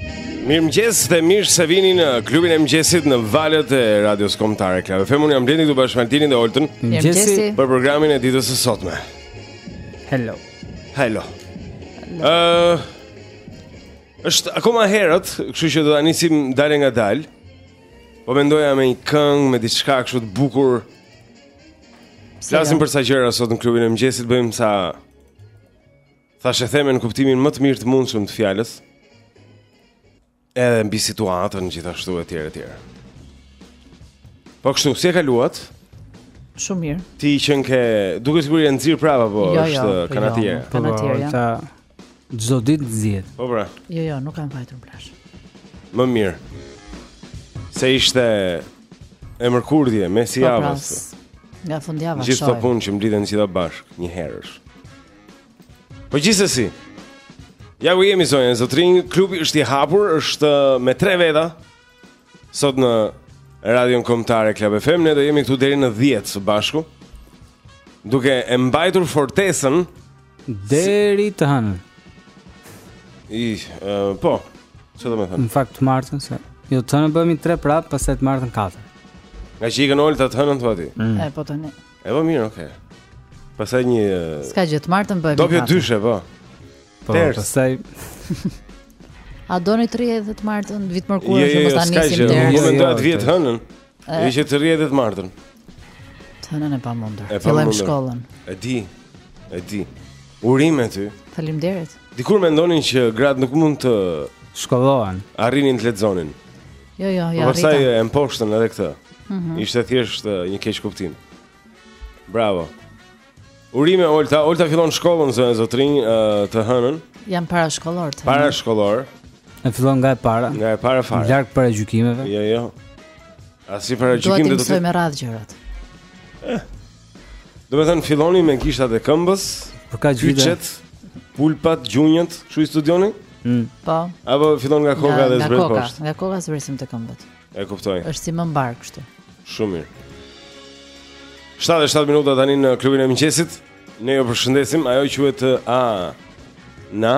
Mirë mëngjes dhe mirë se vini në klubin e mëngjesit në valët e radios kombëtare Klab FM Unë jam Blendi këtu bashkë me Martinin dhe Oltën Mirë mëngjesi Për programin e ditës së sotme Hello Hello uh, është akoma herët, kështu që do ta nisim dalëngadalë. Po mendoja me një këngë, me diçka kështu të bukur. Flasim për sa gjëra sot në klubin e mëngjesit, bëjmë sa Thashetheme në kuptimin më të mirë të mundshëm të fjalës. Edhe mbi situatën gjithashtu etj etj. Po kështu, si e kaluat? Shumë mirë. Ti qenke, dukesh sikur je nxir prapa po jo, është jo, kanatierë. Jo, po, kanatierë. Po, ta çdo ditë nxir. Po pra. Jo, jo, nuk kam vajtur plazh. Më mirë. Se ishte e mërkurë dhe mes po, javës. Nga fundjava shoh. Gjithë punë që mblidhen gjithë bashkë njëherësh. Po gjithsesi. Ja ku jemi zonja zotërinj, klubi është i hapur, është me tre veta. Sot në Radion Kombëtare Klab FM ne do jemi këtu deri në 10 së bashku. Duke e mbajtur fortesën deri të hënën. I, uh, po. Çfarë do me thënë? Në fakt të martën se jo të hënën bëhemi 3 prap, pastaj të martën 4. Nga që ikën Olta të hënën të vati? Mm. E, po të ne. E po mirë, okay. Pastaj një S'ka gjë të martën bëhemi. Dopio dyshe, po. Po, pastaj A do ndërrosh të martën vi të mërkurën jo, që jo, mos jo, ta nisim deri. Jo, mund të vi të hënën. Dhe që të rrjedhë të martën. Të hënën e pamundur. Fillojmë shkollën. E di. E di. Urime ty. Faleminderit. Dikur mendonin që gratë nuk mund të shkollohen, arrinin të lexonin. Jo, jo, jo. Po sa e mposhtën edhe këtë. Mm -hmm. Ishte thjesht një keqkuptim. Bravo. Urime Olta, Olta fillon shkollën zonja zotërinj të hënën. Jam parashkollore. Parashkollore. E fillon nga e para. Nga e para fare. Larg paragjykimeve. Jo, jo. Asi paragjykimesh do të. Do të mësoj me radhë gjërat. Eh. Domethënë filloni me gishtat e këmbës, pastaj kyçet, pulpat, gjunjët, kështu i studioni? Mm. Po. Apo fillon nga koka ja, dhe zbret poshtë. Nga koka zbresim te këmbët. E kuptoj. Është si më mbarë kështu. Shumë mirë. 7 e 7 minuta tani në klubin e mëngjesit. Ne ju përshëndesim. Ajo quhet A. Na.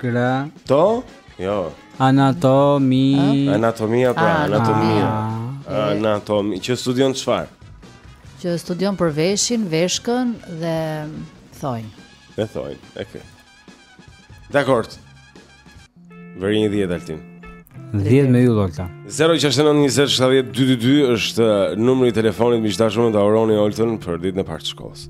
Gra. To. Jo. Anatomi. Anatomia pra, ah. anatomia. Ah. Anatomi, që studion çfarë? Që studion për veshin, veshkën dhe thonjtë. Dhe thonjtë, okej. Dakord. Vëri një dhjetë Oltës. Dhjetë me yll Olta. 069 është uh, numri i telefonit, miq të dashur ta uroni, Oltën, për ditën e parë të shkollës.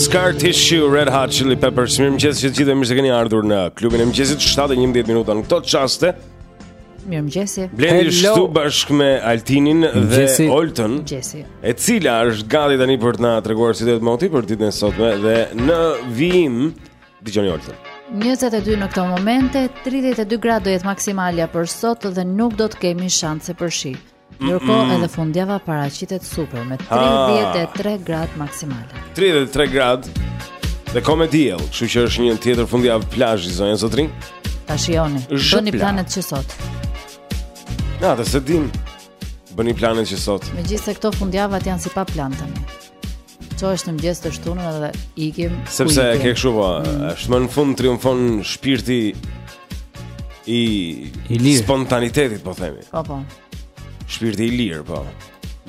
Scar Tissue, Red Hot Chili Peppers Mirëmëngjes të gjithë dhe mirë se keni ardhur në klubin e mëngjesit 7.11 minuta në këto çaste Mirëmëngjes Blendi shtu bashkë me Altinin dhe Oltën E cila është gati tani për të na treguar si do jetë moti për ditën e sotme Dhe në vijim Dëgjoni Oltën 22 në këto momente, 32 gradë do jetë maksimalja për sot dhe nuk do të kemi shanse për shi. Ndërkohë edhe fundjava paraqitet super me 33 gradë maksimale. 33 gradë. Dhe kohë me diell, kështu që është një tjetër fundjavë plazhi zonja zotërinj. Ta shijoni. Bëni planet që sot. Na, të se dim. Bëni planet që sot. Megjithëse këto fundjavat janë si pa plan tani. Çohesh në mëngjes të shtunën edhe ikim. Sepse e ke kështu po, mm. është më në fund triumfon shpirti i i lir. Spontanitetit po themi. Po po. Shpirti i lir po.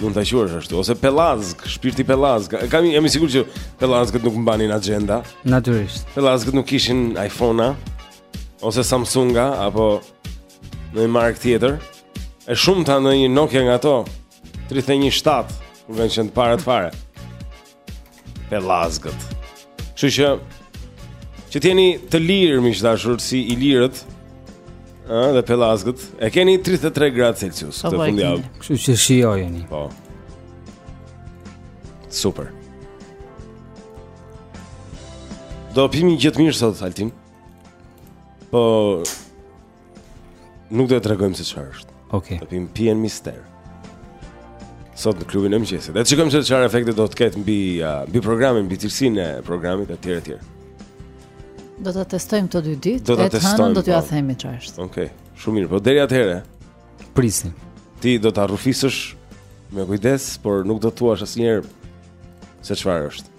Mund ta quash ashtu ose pellazg, shpirti pellazg. Kam jam i sigurt që pellazgët nuk mbanin agjenda. Natyrisht. Pellazgët nuk kishin iPhone-a ose Samsung-a apo ndonjë markë tjetër. E shumta ndonjë Nokia nga ato. 31 shtat, kur kanë qenë të parët fare. Pellazgët. Kështu që që të jeni të lirë miq të dashur si ilirët, ë dhe pellazgët, e keni 33 gradë Celsius Po, këtë po, e fundjavë. keni. Kështu që shijojeni. Po. Super. Do pimë një gjë të mirë sot Altin. Po Nuk do e tregojmë se çfarë është. Okej. Okay. Do pim pijen mister. Sot në klubin e mëngjesit. Dhe shikojmë se çfarë efekti do të ketë mbi uh, mbi programin, mbi cilësinë e programit etj etj. Do ta testojmë këto dy ditë, do ta testojmë. Do t'ju po. themi çfarë është. Okej. Okay. Shumë mirë. Po deri atëherë. Prisni. Ti do ta rrufisësh me kujdes, por nuk do të thuash asnjëherë se çfarë është.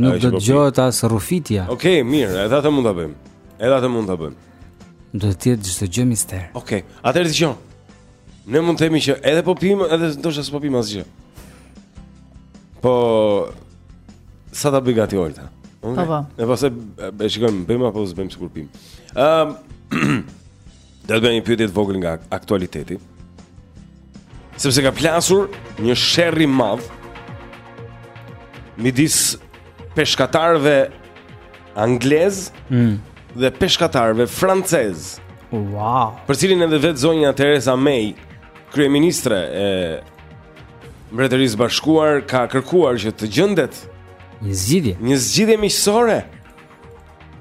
Nuk do të dëgjohet as rrufitja. Okej, okay, mirë, edhe atë mund ta bëjmë. Edhe atë mund ta bëjmë. Do të jetë çdo gjë mister. Okej, okay. atëherë dëgjoj. Ne mund të themi që edhe po pim, edhe ndoshta s'po pim asgjë. Po sa ta bëjë gati Olta? Okay. Po po. Ne pastaj e shikojmë, bëjmë apo s'bëjmë sikur pim. Ëm um, Do të bëjmë një pyetje të vogël nga aktualiteti. Sepse ka plasur një sherr i madh midis peshkatarëve anglezë mm. dhe peshkatarëve francezë. Wow. Për të cilin edhe vetë zonja Theresa May, kryeministre e Mbretërisë së Bashkuar ka kërkuar që të gjendet një zgjidhje, një zgjidhje miqësore.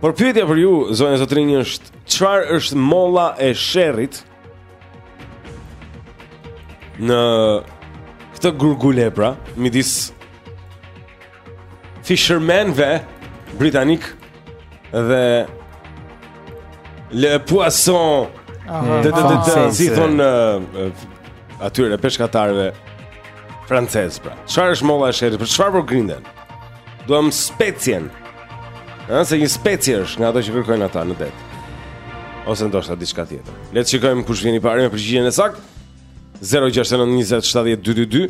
Por pyetja për ju, zonja zotërinj është, çfarë është molla e sherrit? Në këtë gurgule pra, midis fishermenve britanikë dhe le poisson de de de de si u thonë atyre peshkatarëve francezë pra. Çfarë është molla e sherrit? Për çfarë po grinden? Duam specien. Ëh, se një specie është nga ato që kërkojnë ata në det. Ose ndoshta diçka tjetër. Le të shikojmë kush vjen i pari me përgjigjen e saktë. 0692070222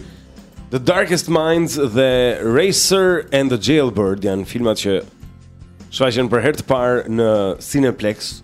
The Darkest Minds dhe Racer and the Jailbird janë filmat që shfaqen për herë të parë në Cineplex.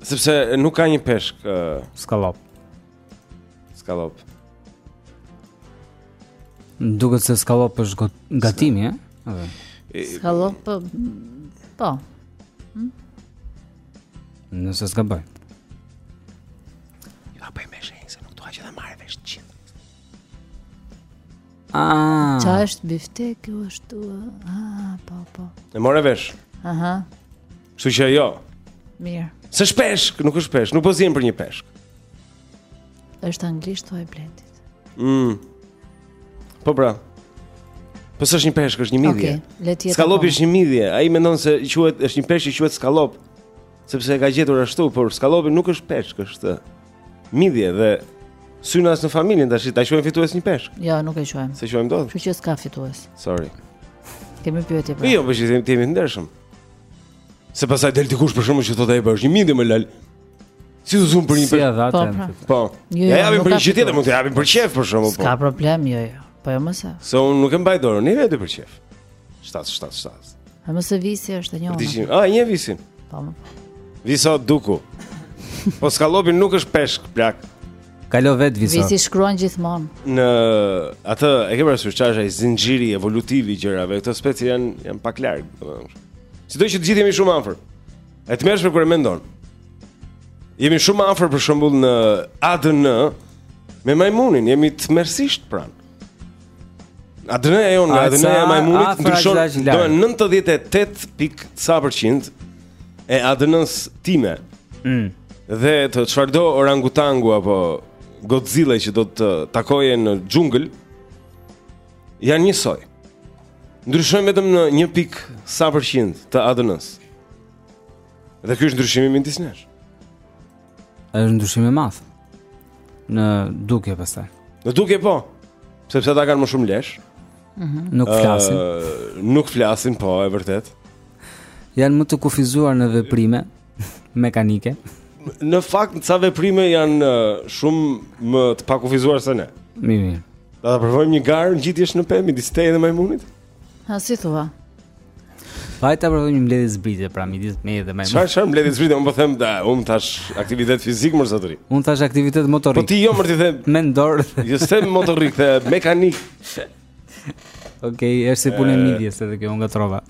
Sepse nuk ka një peshk uh... Skallop Skallop Duket se skallop është got... gatimi, e? Eh? Skallop, po, po hm? Nëse s'ka bëj Ja, bëj me shenjë, se nuk dua që ta marrë vesh të gjithë Ah. Ça është biftek, kjo ashtu Ah, po, po E more vesh Aha Kështu që jo. Mirë. S'është peshk, nuk është peshk, nuk po zihen për një peshk. Është anglisht thuaj Blendit. Mm. Po pra. Po s'është një peshk, është një midhje. Okej, okay, le të jetë. Skallop është një midhje. Ai mendon se quhet është një peshk që quhet skallop, sepse e ka gjetur ashtu, por skallopi nuk është peshk, është midhje dhe s'hyn as në familjen. Tashi ta quajmë fitues një peshk. Jo, nuk e quajmë. S'e quajmë dot. Kështu që s'ka fitues. Sorry. Kemi pyetje pra. Jo, po jemi të ndershëm. Se pastaj del dikush për shembull që thotë e bërë, një midhje, more lal. Si të zumë për një për... Si e dhatë e në të Po, jo, jo, ia japim për një gjë tjetër, mund t'ia japim për qejf për shembull. Po. S'ka problem, jo, jo. Po jo mëse. Se unë nuk e mbaj dorë, një vetë për qejf. Shtatë, shtatë, shtatë. A mëse Visi është i joni. A, e njeh Visin. Po, më. Viso duku. Po skallopi nuk është peshk, plak. Kalo vetë Viso. Visi shkruan gjithmonë. Në atë e ke parasysh çfarë është ai zinxhiri evolutiv i gjërave, këto specie janë janë pak larg, domethënë. Sido që të gjithë jemi shumë afër. E tmerrshme kur e mendon. Jemi shumë afër për shembull në ADN me majmunin, jemi tmerrësisht pranë. ADN-ja jonë, ADN-ja e majmunit, ndryshon, do e 98 pik sa për qind e ADN-së time mm. dhe të çfarëdo orangutangu apo godzile që do të takoje në xhungël, janë njësoj. Ndryshojnë vetëm në një pik sa për qind të ADN-së. Dhe ky është ndryshimi midis nesh. Është ndryshim i madh. Në dukje pastaj. Në dukje po. Sepse ata kanë më shumë lesh. Ëh, mhm. nuk flasin. Uh, nuk flasin po, e vërtetë. Janë më të kufizuar në veprime mekanike. Në fakt, ca veprime janë uh, shumë më të pakufizuar se ne. Mirë, mirë. Do ta provojmë një garë ngjitjesh në pemë midis teje dhe majmunit? Hë si thua? Hajt ta provojmë një mbledhje zbritje pra midis meje dhe majmunit. Çfarë çfarë mbledhje zbritje, unë po them da, unë thashë aktivitet fizik more zotëri. Unë thashë aktivitet motorik. Po ti jo më ti them mendor. Jo s'the motorik, the mekanik. Okej, okay, është si puna e midhjes edhe kjo unë gatrova.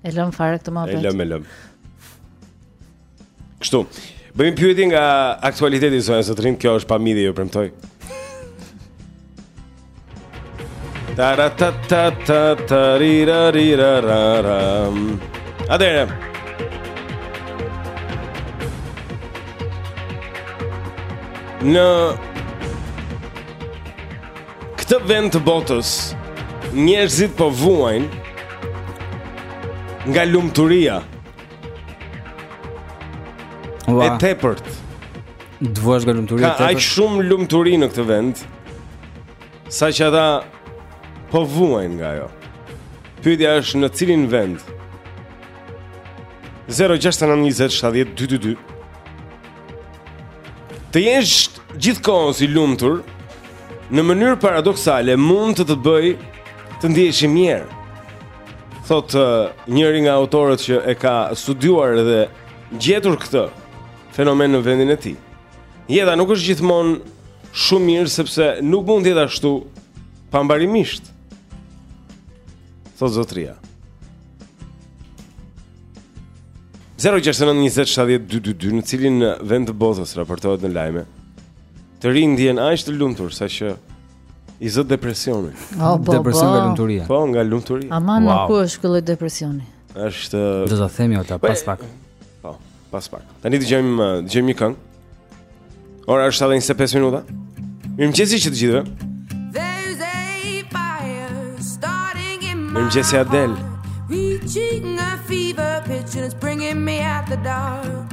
E lëmë fare këtë muhabet. E lëmë, e lëmë. Kështu. Bëjmë pyetje nga aktualiteti zonja zotërinj, kjo është pa midhje, ju premtoj. Ta ra ta ta ta ta ri ra ri ra ra ra. Atëherë. Në këtë vend të botës njerëzit po vuajnë nga lumturia. Ua. E tepërt. Të vuash nga lumturia e tepërt. Ka aq shumë lumturi në këtë vend. Sa që ata po vuajnë nga ajo. Pyetja është në cilin vend? 0692070222. Të jesh gjithë kohës i lumtur në mënyrë paradoksale mund të të bëjë të ndihesh i mjerë. Thotë uh, njëri nga autorët që e ka studiuar dhe gjetur këtë fenomen në vendin e tij. Jeta nuk është gjithmonë shumë mirë sepse nuk mund të jetë ashtu pambarimisht. Thotë zotëria. 0692070222 në cilin vend të botës raportohet në lajme. Të rinjtë ndihen aq të lumtur saqë I zë depresioni. Oh, bo, Depresion bo. nga lumturia. Po, nga lumturia. Aman wow. ku është ky lloj depresioni? Është Do ta themi ata po, pas pak. Po, pas pak. Tani dëgjojmë uh, dëgjojmë një këngë. Ora është shtatë e 25 minuta. Mirëmëngjesi të gjithëve. Mirëmëngjesi Adele. Reaching a fever pitch and it's bringing me out the dark.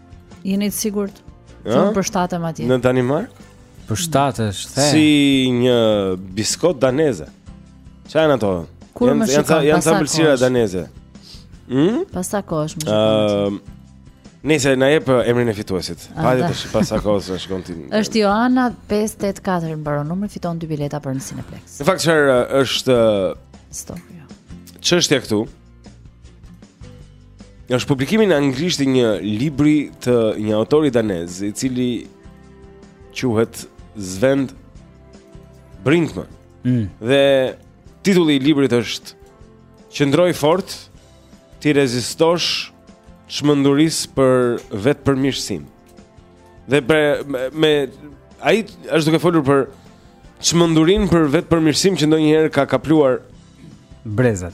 Jeni të sigurt? Që unë përshtatem atje. Në Danimark? Përshtatesh, the. Si një biskot daneze. Çfarë janë ato? Kur më shikon, janë janë ca ëmbëlsira daneze. Hm? Pas sa kohësh më shikon? Ëm Nëse na jep emrin e fituesit. Hajde të shih pas sa kohësh shkon ti. Është Joana 584 mbaron numri fiton dy bileta për në Cineplex. Në fakt çfarë është Stop. Jo. Çështja këtu është publikimi në anglisht i një libri të një autori danez, i cili quhet Svend Brinkman. Mm. Dhe titulli i librit është Qëndro i fortë, t'i rezistosh çmendurisë për vetëpërmirësim. Dhe pre, me, me ai është duke folur për çmendurinë për vetëpërmirësim që ndonjëherë ka kapluar brezat.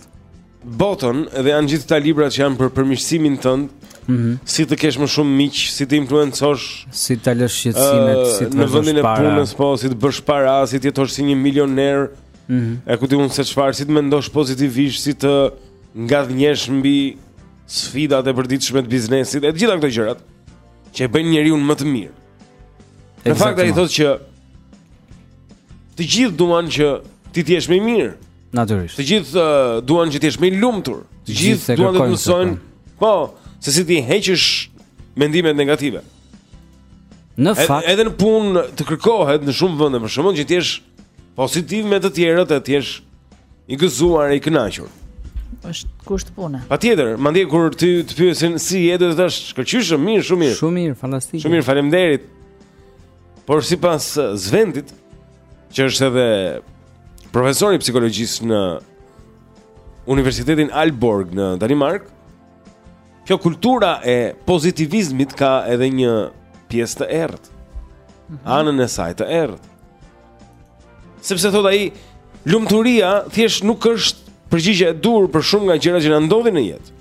Botën dhe janë gjithë këta libra që janë për përmirësimin tënd. Mm -hmm. Si të kesh më shumë miq, si të influencosh, si të lësh shqetësimet, uh, si të në vendin e punës, po si të bësh para, si të jetosh si një milioner. Mm -hmm. E ku ta di unë se çfarë, si të mendosh pozitivisht, si të ngadhnjesh mbi sfidat e përditshme të biznesit, e të gjitha këto gjërat. që e bëjnë njeriun më të mirë. Në fakt ai thotë që të gjithë duan që ti të jesh më i mirë. Natyrisht. Të gjithë uh, duan që të jesh më i lumtur. Të gjithë duan të të mësojnë po, se si t'i heqësh mendimet negative. Në fakt, edhe në punë të kërkohet në shumë vende, për shembull, që të jesh pozitiv me të tjerët, të jesh i gëzuar, i kënaqur. Është kusht pune. Patjetër, mandje kur ti të pyesin si je, duhet të thuash shkëlqyshëm, mirë, shumë mirë. Shumë mirë, fantastik. Shumë mirë, faleminderit. Por sipas eh, Svendit, që është edhe profesor i psikologjisë në Universitetin Aalborg në Danimarkë, kjo kultura e pozitivizmit ka edhe një pjesë të errët. Mhm. Anën e saj të errët. Sepse thot ai, lumturia thjesht nuk është përgjigja e duhur për shumë nga gjërat që na ndodhin në jetë.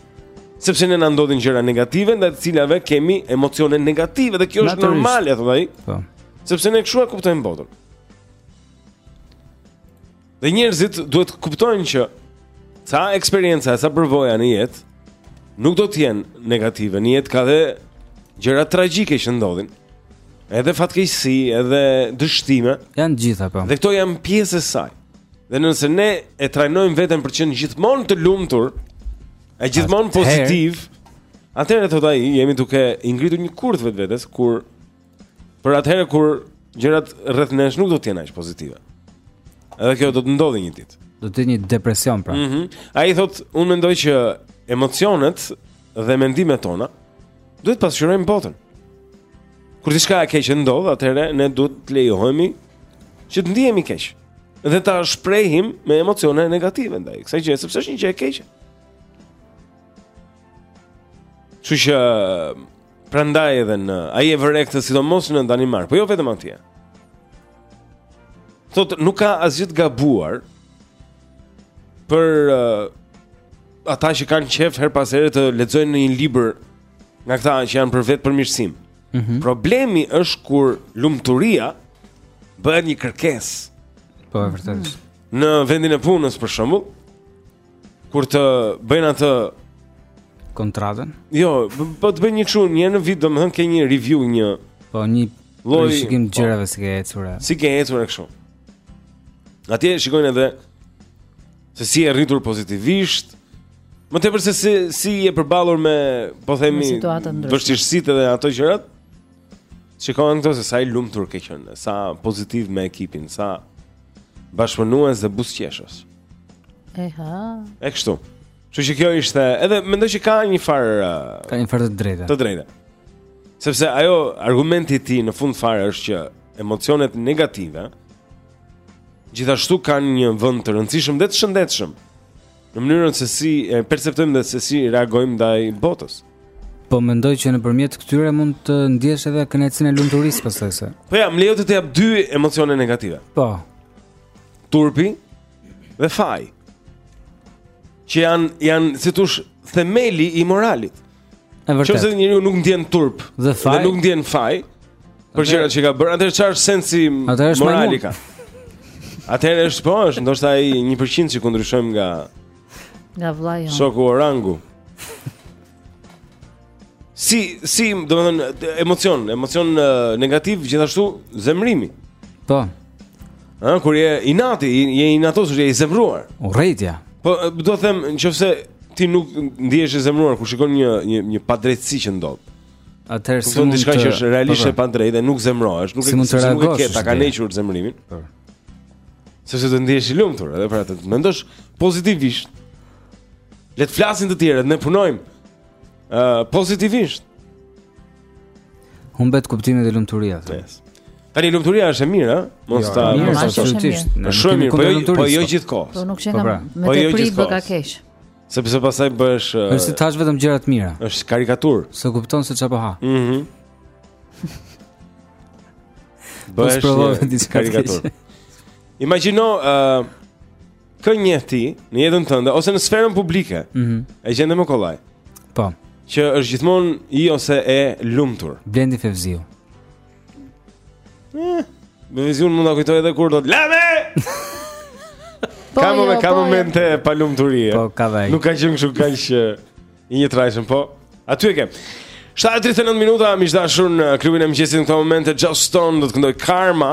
Sepse ne na ndodhin gjëra negative ndaj të cilave kemi emocione negative dhe kjo është normale, thot ai. Po. Sepse ne kshu e kuptojmë botën. Dhe njerëzit duhet të kuptojnë që Ca eksperienca, ca përvoja në jetë nuk do të jenë negative. Në jetë ka dhe gjëra tragjike që ndodhin. Edhe fatkeqësi, edhe dështime, janë gjitha po. Dhe këto janë pjesë e saj. Dhe nëse ne e trajnojmë veten për të qenë gjithmonë të lumtur, e gjithmonë pozitiv, atëherë thotë ai, jemi duke i ngritur një kurth vetvetes kur Për atëherë kur gjërat rreth nesh nuk do të jenë aq pozitive. Edhe kjo do të ndodhë një ditë. Do të jetë një depresion pra. Mhm. Mm Ai thotë, unë mendoj që emocionet dhe mendimet tona duhet të pasqyrojnë botën. Kur diçka e keqe ndodh, atëherë ne duhet të lejohemi që të ndihemi keq dhe ta shprehim me emocione negative ndaj kësaj gjëje, sepse është një gjë e keqe. Që që Prandaj edhe në, ai e vëren këtë sidomos në Danimarkë, po jo vetëm atje. Thotë nuk ka asgjë të gabuar për uh, ata që kanë qejf herë pas here të lexojnë një libër nga këta që janë për vetëpërmirësim. Mm -hmm. Problemi është kur lumturia bëhet një kërkesë. Po e vërtetë. Në vendin e punës për shembull, kur të bëjnë atë kontratën. Jo, po të bëjnë një kështu një në vit, domethënë ke një review një. Po një lloj shikim të gjërave si ke ecur. Si ke ecur kështu. Atje shikojnë edhe se si je rritur pozitivisht. Më tepër se si si je përballur me, po themi, vështirësitë dhe ato gjërat. Shikojnë këto se sa i lumtur ke qenë, sa pozitiv me ekipin, sa bashkëpunues dhe buzëqeshës. Eha. E kështu. Kështu që kjo ishte, edhe mendoj që ka një farë uh, ka një farë të drejtë. Të drejtë. Sepse ajo argumenti i ti tij në fund fare është që emocionet negative gjithashtu kanë një vend të rëndësishëm dhe të shëndetshëm Në mënyrën se si e perceptojmë dhe se si reagojmë ndaj botës. Po mendoj që nëpërmjet këtyre mund të ndjesh edhe kënaqësinë e lumturisë pastaj se. Po ja, më lejo të të jap dy emocione negative. Po. Turpi dhe faji. Që janë janë si të thuash themeli i moralit. E vërtetë. Nëse njeriu nuk ndjen turp dhe, dhe nuk ndjen faj për gjërat që ka bërë, atëherë çfarë sensi morali ka? Atëherë është po, është ndoshta ai 1% që ku ndryshojmë nga nga vllai. Shoku Orangu. Si si, domethënë emocion, emocion negativ gjithashtu zemrimi. Po. Ëh, kur je inati, je i inatosur, je i zemruar. Urrejtja. Po dua të them, nëse ti nuk ndihesh i zemruar kur shikon një një një padrejtësi që ndodh. Atëherë si mund të diçka që është realisht po, e po. padrejtë, nuk zemrohesh, nuk e mund të reagosh. Nuk e ke ta kanë hequr zemrimin. Po. Sepse do ndihesh i lumtur, edhe për atë. Mendosh pozitivisht. Le të flasin të tjerët, ne punojmë. Ëh, pozitivisht. Humbet kuptimin e lumturisë. Yes. Tani lumturia është e mirë, ëh? Mos jo, ta mos ta shqetësish. Është shumë mirë, po jo, po jo gjithkohë. Po nuk qe po pra. me po të jo prit bën keq. Sepse pastaj bësh Është si tash vetëm gjëra të mira. Është karikaturë. S'e kupton se çfarë po ha. Mhm. Bësh provojë diçka karikaturë. Imagjino ë kë njeh ti në jetën tënde ose në sferën publike. Mhm. E gjen dhe më kollaj. Po. Që është gjithmonë i ose e lumtur. Blendi Fevziu. Eh, Fevziun mund ta kujtoj edhe kur do të lame. Po, kam jo, me kam po, jo. momente jo. palumturie. Po ka vaj. Nuk ka qenë kështu kaq i njëtrajtshëm, po. Aty e kem. 7:39 minuta miq të dashur në klubin e mëngjesit në këtë momente Joss Stone do të këndojë Karma.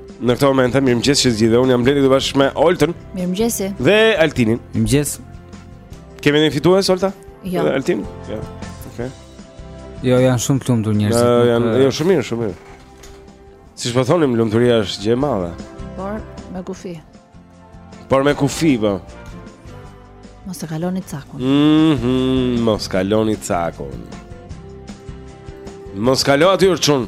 Në këto momente, mirëmëngjes që zgjidhe, unë jam Blendi së bashku me Oltën Mirëmëngjes Dhe Altinin Mirëmëngjes Kemi një fitues, Olta? Jo Dhe Altin? Jo, ok Jo, janë shumë të lumtur njerëzit Jo, janë, jo, shumë mirë, shumë mirë Siç po thonim, lumturia është gjë e madhe Por, me kufi Por me kufi, po Mos e kaloni cakun mm -hmm, Mos kaloni cakun Mos kaloni cakun Mos kaloni cakun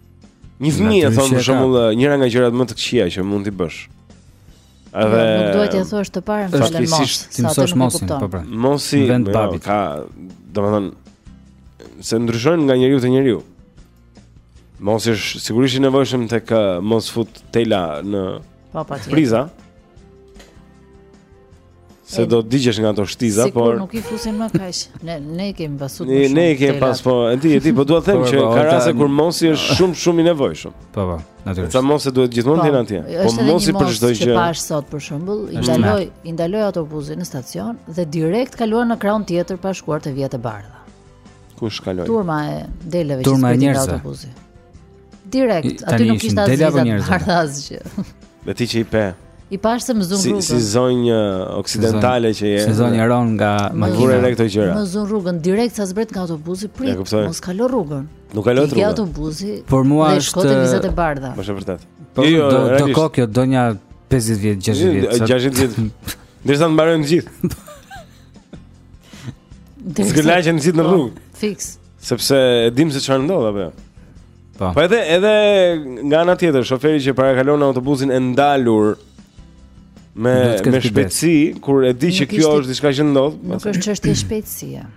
Një fëmije e thonë për shembull njëra nga gjërat më të këqija që mund t'i bësh. Edhe nuk duhet t'i thuash të parën fjalën mos. T'i mësosh mosin, po pra. Mosi vend jo, babit. Ka, domethënë s'ndryshojnë nga njeriu te njeriu. Mosi është sigurisht i nevojshëm tek mos fut tela në po, po, priza. Se do të digjesh nga ato shtiza, si por nuk i fusin më kaq. Ne ne kemi pasur më shumë. Ne ne kemi pas po, e di, e di, po dua të them po, që po, ka raste kur mosi është shumë shumë i nevojshëm. Po po, natyrisht. Se mosi duhet gjithmonë të jetë atje. Po mosi për çdo gjë. E pashë sot për shembull, ndaloi, ndaloi autobusi në stacion dhe direkt kaluan në krahun tjetër pa shkuar te vijat e bardha. Kush kaloi? Turma e deleve që shkoi autobusi. Direkt, aty nuk kishte asgjë apo njerëz. Ardha asgjë. Me ti që i pe. I pashë se më zunë rrugën. Si si zonjë uh, oksidentale që je. Si zonjë ron nga makina. Vure re këto gjëra. Më zunë rrugën direkt sa zbret nga autobusi, prit. Mos kalo rrugën. Nuk kalo rrugën. Ti autobusi. Po mua është shko te vizat e bardha. Po është vërtet. Po jo, do të kohë jo do nja 50 vjet, 60 vjet. 60 vjet. Derisa të mbarojmë gjithë. Derisa. Zgjëlaqen njerëzit në rrugë. Fiks. Sepse e dim se çfarë ndodh apo jo. Po. Po edhe edhe nga ana tjetër, shoferi që parakalon autobusin e ndalur me me shpejtësi kur e di që kjo është diçka që ndodh. Nuk është çështje shpejtësie.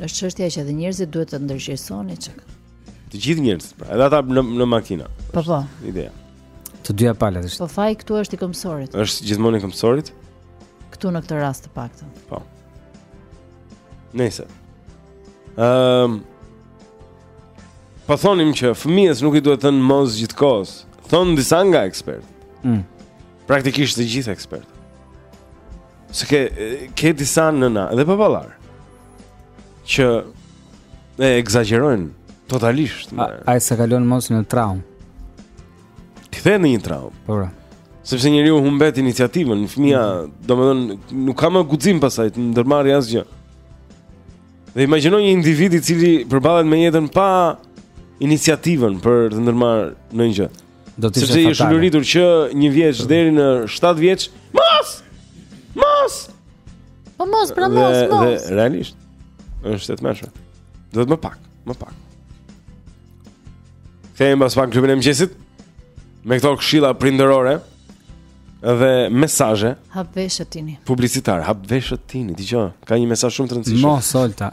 Është çështja që edhe njerëzit duhet të ndërgjegjësohen një çikë. Të gjithë njerëzit, pra, edhe ata në në makina. Po po. Ideja. Të dyja palët është. Po faji këtu është i këmbësorit. Është gjithmonë i këmbësorit? Këtu në këtë rast të paktën. Po. Nëse. Ehm. Um, po thonim që fëmijës nuk i duhet thënë mos gjithë kohës. Thonë disa nga ekspertët. Mm. Praktikisht të gjithë ekspertët. Se ke ke disa nëna dhe baballarë që e ekzagjerojnë totalisht. Ai sa kalon mos në traumë. Kthehet në një traumë. Po. Pra. Sepse njeriu humbet iniciativën, fëmija, domethënë nuk ka më guxim pastaj të ndërmarrë asgjë. Dhe imagjino një individ i cili përballet me jetën pa iniciativën për të ndërmarrë ndonjë gjë. Do të thotë është ulëritur që një vjeç deri në 7 vjeç. Mos! Mos! Po mos, pra mos, mos. Dhe realisht është e tmerrshme. Duhet më pak, më pak. Kthehemi pas pak në klubin e mëngjesit me këto këshilla prindërore dhe mesazhe. Hap veshët Tini. Publicitar, hap veshët Tini. Dëgjo, ka një mesazh shumë të rëndësishëm. Mos Olta.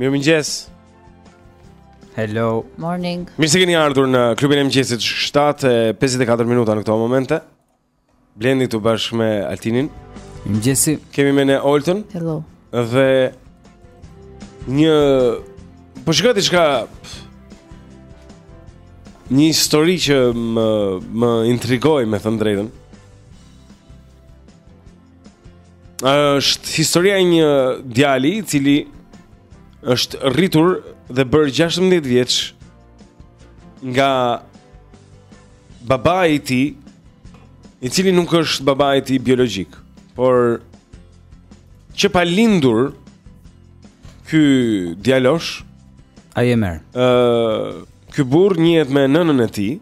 Mirëmëngjes Hello Morning Mirë se keni ardhur në klubin e mëngjesit 7.54 minuta në këto momente Blendi këtu bashkë me Altinin Mëngjesi Kemi me ne Oltën Hello Dhe unë po shikoja diçka një histori që më më intrigoi me thënë të drejtën. Është historia e një djali i cili është rritur dhe bërë 16 vjeç nga babai i tij, i cili nuk është babai i tij biologjik, por Që pa lindur ky djalosh, ai e merr. Ë, uh, ky burrë njihet me nënën e tij.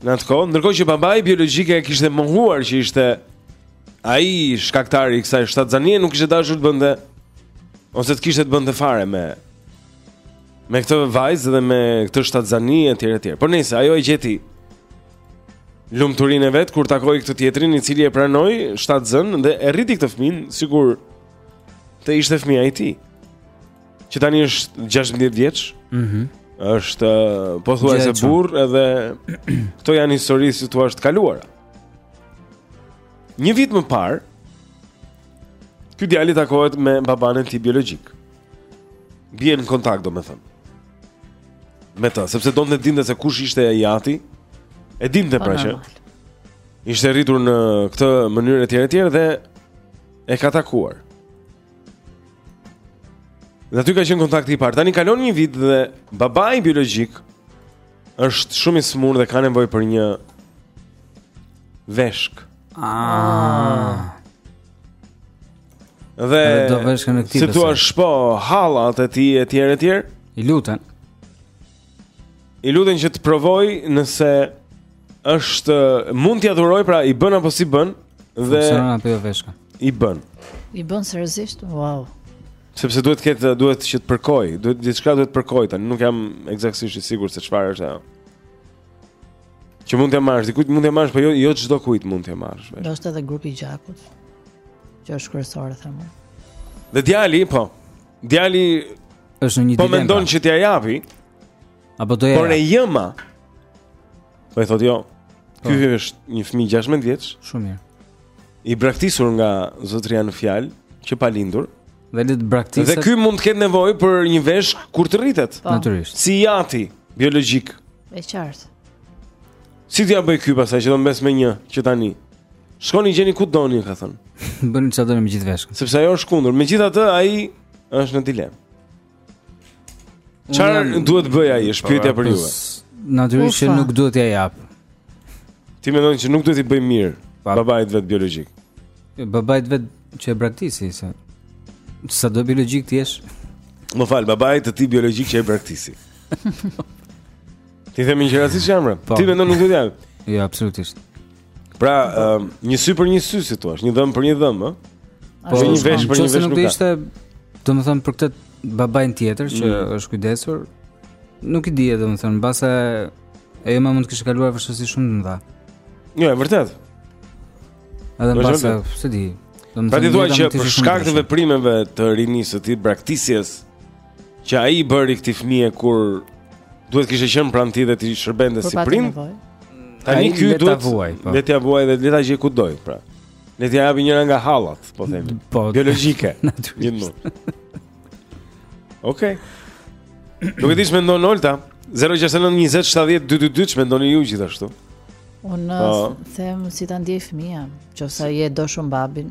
Në atë kohë, ndërkohë që babai biologjik e kishte mohuar që ishte ai shkaktari i kësaj shtatzanie, nuk kishte dashur të bënte ose të kishte të bënte fare me me këtë vajzë dhe me këtë shtatzani etj etj. Por nejse ajo e gjeti lumturinë e vet kur takoi këtë tjetrin i cili e pranoi shtatzënë dhe e rriti këtë fëmijën sikur të ishte fëmija i tij. Që tani është 16 vjeç. Mhm. Mm është pothuajse burrë edhe këto janë histori si të thuash të kaluara. Një vit më parë ky djali takohet me babanë e tij biologjik. Bien në kontakt, domethënë. me ta, sepse donte të dinte se kush ishte e jati. E dinte po, pra që ishte rritur në këtë mënyrë etj etj dhe e ka takuar. Dhe aty ka qenë kontakti i parë. Tani kalon një vit dhe babai biologjik është shumë i smur dhe ka nevojë për një veshkë. Ah. Dhe do veshkën e këtij. Si thua shkojnë hallat e tij etj etj? I luten. I luten që të provoj nëse është mund t'ia dhuroj pra i bën apo s'i bën dhe Funksionon apo jo veshka. I bën. I bën seriozisht? Wow. Sepse duhet të ketë duhet që të përkoj, duhet diçka duhet të përkoj tani, nuk jam ekzaktësisht i sigurt se çfarë është ajo. Që mund të marrësh, dikujt mund të marrësh, por jo jo çdo kujt mund të marrësh. Do të jetë edhe grupi i gjakut. Që është kryesore them. Dhe djali, po. Djali është në një po dilemë. Po mendon pra. që t'ia japi. Apo jo. Por e jëma. Po i thotë jo. Po. Ky është një fëmijë 16 vjeç. Shumë mirë. I braktisur nga zotëria në fjalë, që pa lindur. Dhe le të braktiset. Dhe ky mund të ketë nevojë për një veshkë kur të rritet. Po. Natyrisht. Si i jati biologjik. E qartë. Si t'ia bëjë ky pastaj që do mbesë me një që tani. Shkoni gjeni ku doni, ka thënë. Bëni çfarë doni me gjithë veshkën. Sepse ajo është kundër. Megjithatë ai është në dilemë. Çfarë duhet bëj ai? Është pyetja për ju. Natyrisht që nuk duhet t'ia jap. Ti mendon që nuk duhet i bëj mirë babait vet biologjik. Jo, babait vet që e braktisi se sado biologjik t'i jesh. Më fal, babait të tij biologjik që e braktisi. T'i themi qartë gjërat. Po. Ti mendon nuk duhet t'ia jap. Jo, absolutisht. Pra, um, një sy për një sy si thua, një dhëm për një dhëm, ë? Po një veshkë për një veshkë po të mos ishte, domethënë për këtë babain tjetër që mm. është kujdesur, nuk i dihet domethënë, mbase e ëma mund të kishte kaluar vështirësi shumë të mëdha. Jo, e vërtetë. Edhe mbase, s'e di. Pra ti thua që për shkak të veprimeve të rinisë së tij braktisjes që ai i bëri këtij fëmije kur duhet t'i kishte qenë pranë tij dhe t'i shërbente si prind. Tani ky duhet ta vuaj, po. Le ta vuaj dhe le ta gjej ku doj, pra. Le t'ia japi njëra nga hallat, po them. Po, biologjike. Natyrisht. Okej. Nuk e di ç'mendon Olta. 069 20 70 222 mendoni ju gjithashtu. Unë uh, them si ta ndjej fëmija, qoftë se ai e do shumë babin.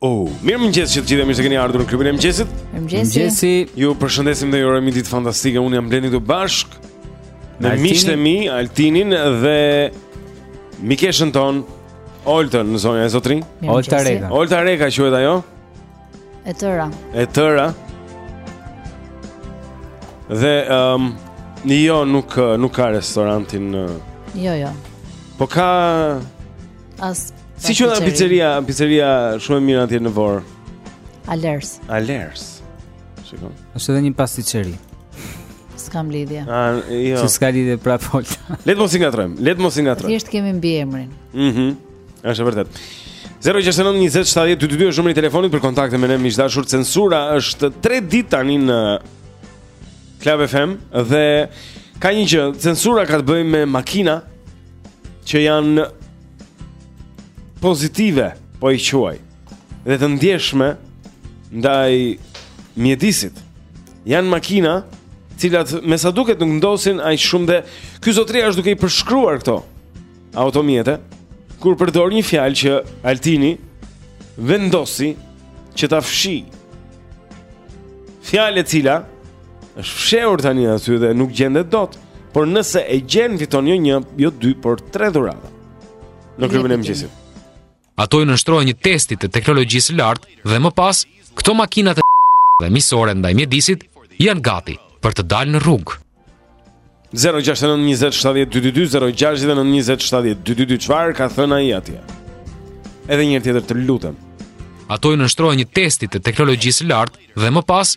Oh, mirëmëngjes që të gjithëve mirë se keni ardhur në klubin e mëngjesit Mirëmëngjesi Ju përshëndesim dhe ju urojmë një ditë fantastike Unë jam Blendi këtu bashkë me miqtë e mi, Altinin dhe mikeshën tonë Oltën zonja e zotëri Olta Reka Olta Reka quhet ajo E tëra E tëra Dhe um, Jo, nuk, nuk ka restorantin Jo, jo Po ka As. Si dhe një piceri, piceri shumë e mirë atje në Vorë. Alers. Alers. Shikon. Është edhe një pastiçeri. S'ka lidhje. A, jo. Si s'ka lidhje pra Olta. Le të mos i ngatërrojmë. Le të mos i ngatërrojmë. Thjesht kemi mbiemrin. Mhm. Mm është vërtet. 069 20 70 222 është numri i telefonit për kontakte me ne miq të dashur. Censura është 3 ditë tani në Club FM dhe ka një gjë, censura ka të bëjë me makina që janë pozitive, po i quaj, dhe të ndjeshme ndaj mjedisit. Janë makina, të cilat me sa duket nuk ndotin aq shumë dhe ky zotëria është duke i përshkruar këto automjete kur përdor një fjalë që Altini vendosi që ta fshijë. Fjalë e cila Është fshehur tani aty dhe nuk gjendet dot. Por nëse e gjen fiton jo një, jo dy, por tre dhurata. Në klubin e mëngjesit. Ato i nënshtrohen një testi të teknologjisë së lartë dhe më pas këto makina të dhe miqësore ndaj mjedisit janë gati për të dalë në rrugë. 069 20 70 222 069 20 70 222 çfarë ka thënë ai atje? Edhe një herë tjetër të lutem. Ato i nënshtrohen një testi të teknologjisë së lartë dhe më pas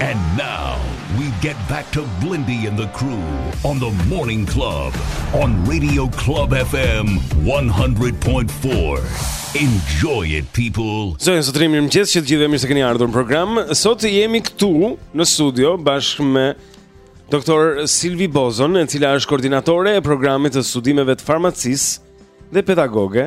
And now we get back to Blendi and the crew on the Morning Club on Radio Club FM 100.4. Enjoy it people. Zonja e zotërinj mirëmëngjes që të gjithëve mirë se keni ardhur në program. Sot jemi këtu në studio bashkë me Dr. Silvi Bozon, e cila është koordinatore e programit të studimeve të farmacisë dhe pedagoge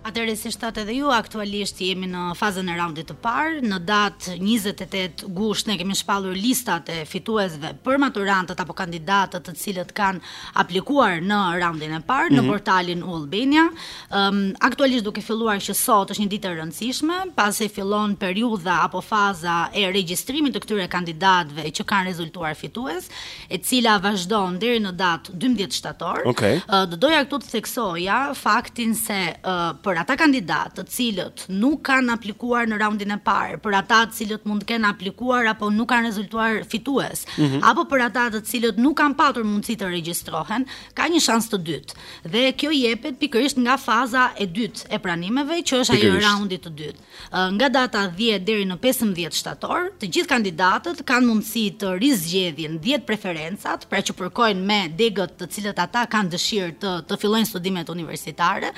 Atëherë siç thatë edhe ju aktualisht jemi në fazën e raundit të parë. Në datë 28 gusht ne kemi shpallur listat e fituesve për maturantët apo kandidatët të cilët kanë aplikuar në raundin e parë mhm në portalin U Albania. Um, aktualisht duke filluar që sot është një ditë e rëndësishme, pasi fillon periudha apo faza e regjistrimit të këtyre kandidatëve që kanë rezultuar fitues. e cila vazhdon deri në datë 12 shtator. Okay. Uh, do doja këtu të theksoja faktin se uh, për ata kandidatë të cilët nuk kanë aplikuar në raundin e parë, për ata të cilët mund të kenë aplikuar apo nuk kanë rezultuar fitues, mm -hmm. apo për ata të cilët nuk kanë patur mundësi të regjistrohen, ka një shans të dytë. Dhe kjo jepet pikërisht nga faza e dytë e pranimeve, që është ajo raundit të dytë. Nga data dhjetë deri në pesëmbëdhjetë shtator, të gjithë kandidatët kanë mundësi të rizgjedhin dhjetë preferencat, pra që përkojnë me degët të cilat ata kanë dëshirë të të fillojnë studimet universitare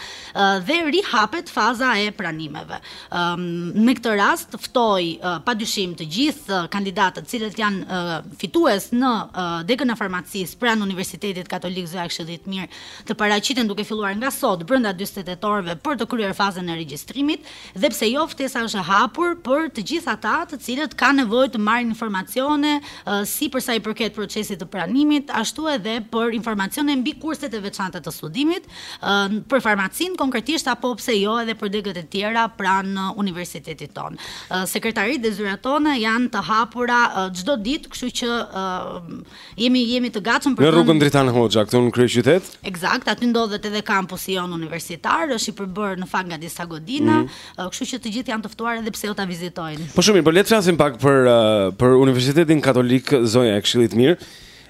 dhe rihapet faza e pranimeve. Në këtë rast ftoj padyshim të gjithë kandidatët të cilët janë fitues në degën e farmacisë pranë Universitetit Katolik Zoja e Këshillit të Mirë të paraqiten duke filluar nga sot brenda dyzet e tetë orëve për të kryer fazën e regjistrimit dhe pse jo ftesa është e hapur për të gjithë ata të cilët kanë nevojë të marrin informacione si për sa i përket procesit të pranimit ashtu edhe për informacione mbi kurset e veçanta të studimit për farmacinë konkretisht apo pse jo edhe për degët e tjera pranë universitetit tonë. Sekretaritë dhe zyrat tona janë të hapura çdo ditë, kështu që Jemi jemi të gatshëm për të Në rrugën Dritan Hoxha këtu në kryeqytet. Eksakt, aty ndodhet edhe kampusi jonë universitar, është i përbërë në fakt nga disa godina, mm -hmm. kështu që të gjithë janë të ftuar edhe pse jo ta vizitojnë. Po shumë mirë, po le të flasim pak për për Universitetin Katolik Zonja e Këshillit të Mirë.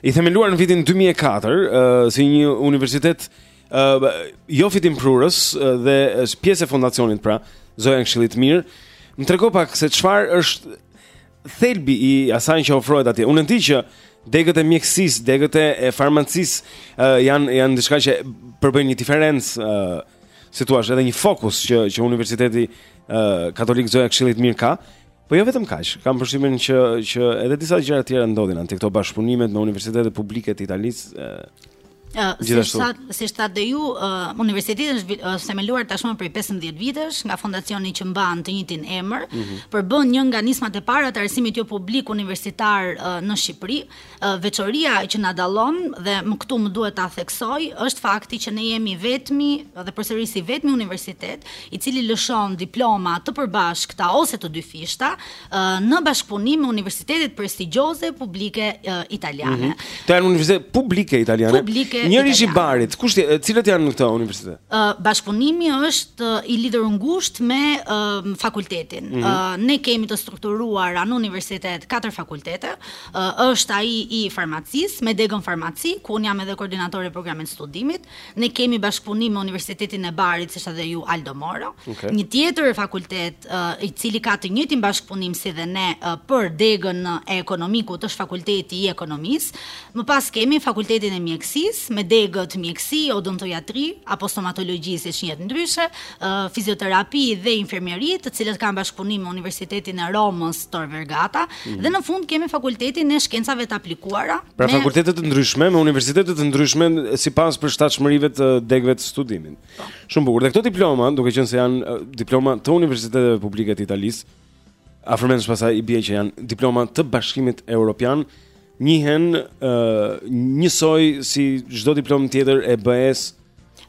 I themeluar në vitin 2004 uh, si një universitet uh, jofitimprurës uh, dhe është pjesë e fondacionit pra Zonja e Këshillit të Mirë. Më trego pak se çfarë është thelbi i asaj që ofrohet atje. Unë e di që degët e mjekësisë, degët e farmacisë uh, janë janë diçka që përbëjnë një diferencë uh, si të thuash, edhe një fokus që që Universiteti uh, Katolik Zoja e Këshillit të Mirë ka. Po jo vetëm kaq, kam përshtypjen që që edhe disa gjëra të tjera ndodhin aty këto bashkëpunimet me universitetet publike të Italisë, Gjithashtu. Siç thatë edhe ju, uh, universiteti është uh, themeluar tashmë prej 15 vitesh nga fondacioni që mban të njëjtin emër, mm -hmm. përbën një nga nismat e para të arsimit jo publik universitar uh, në Shqipëri. Uh, veçoria që na dallon dhe më këtu më duhet ta theksoj është fakti që ne jemi i vetmi dhe përsëris i vetmi universitet i cili lëshon diploma të përbashkëta ose të dyfishta në bashkëpunim me universitetet prestigjioze publike italiane. Mm -hmm. Të gjitha janë universitete publike italiane. Publike Njëri italiane. i Barit, kush tjetër, cilët janë këto universitete? Uh, bashkëpunimi është uh, i lidhur ngushtë me uh, fakultetin. Mm -hmm. uh, ne kemi të strukturuara në universitet katër fakultete. Uh, është ai i farmacisë me degën farmaci, ku unë jam edhe koordinatore e programit të studimit. Ne kemi bashkëpunim me Universitetin e Barit, siç edhe ju Aldo Moro. Okay. Një tjetër fakultet uh, i cili ka të njëjtin bashkëpunim si dhe ne uh, për degën e ekonomikut është Fakulteti i Ekonomisë. Më pas kemi Fakultetin e Mjekësisë me degët mjekësi, odontojatri apo stomatologji siç njihet ndryshe, uh, fizioterapi dhe infermieri, të cilat kanë bashkëpunim me Universitetin e Romës Tor Vergata. Dhe në fund kemi Fakultetin e Shkencave të Aplikuara. Pra me... fakultete të ndryshme, me universitete të ndryshme sipas përshtatshmërive të degëve të studimit. Po. Shumë bukur. Dhe këto diploma, duke qenë se janë diploma të universiteteve publike të Italisë, afërmendsh pastaj i bie që janë diploma të Bashkimit Evropian, njihen njësoj si çdo diplomë tjetër e BE-s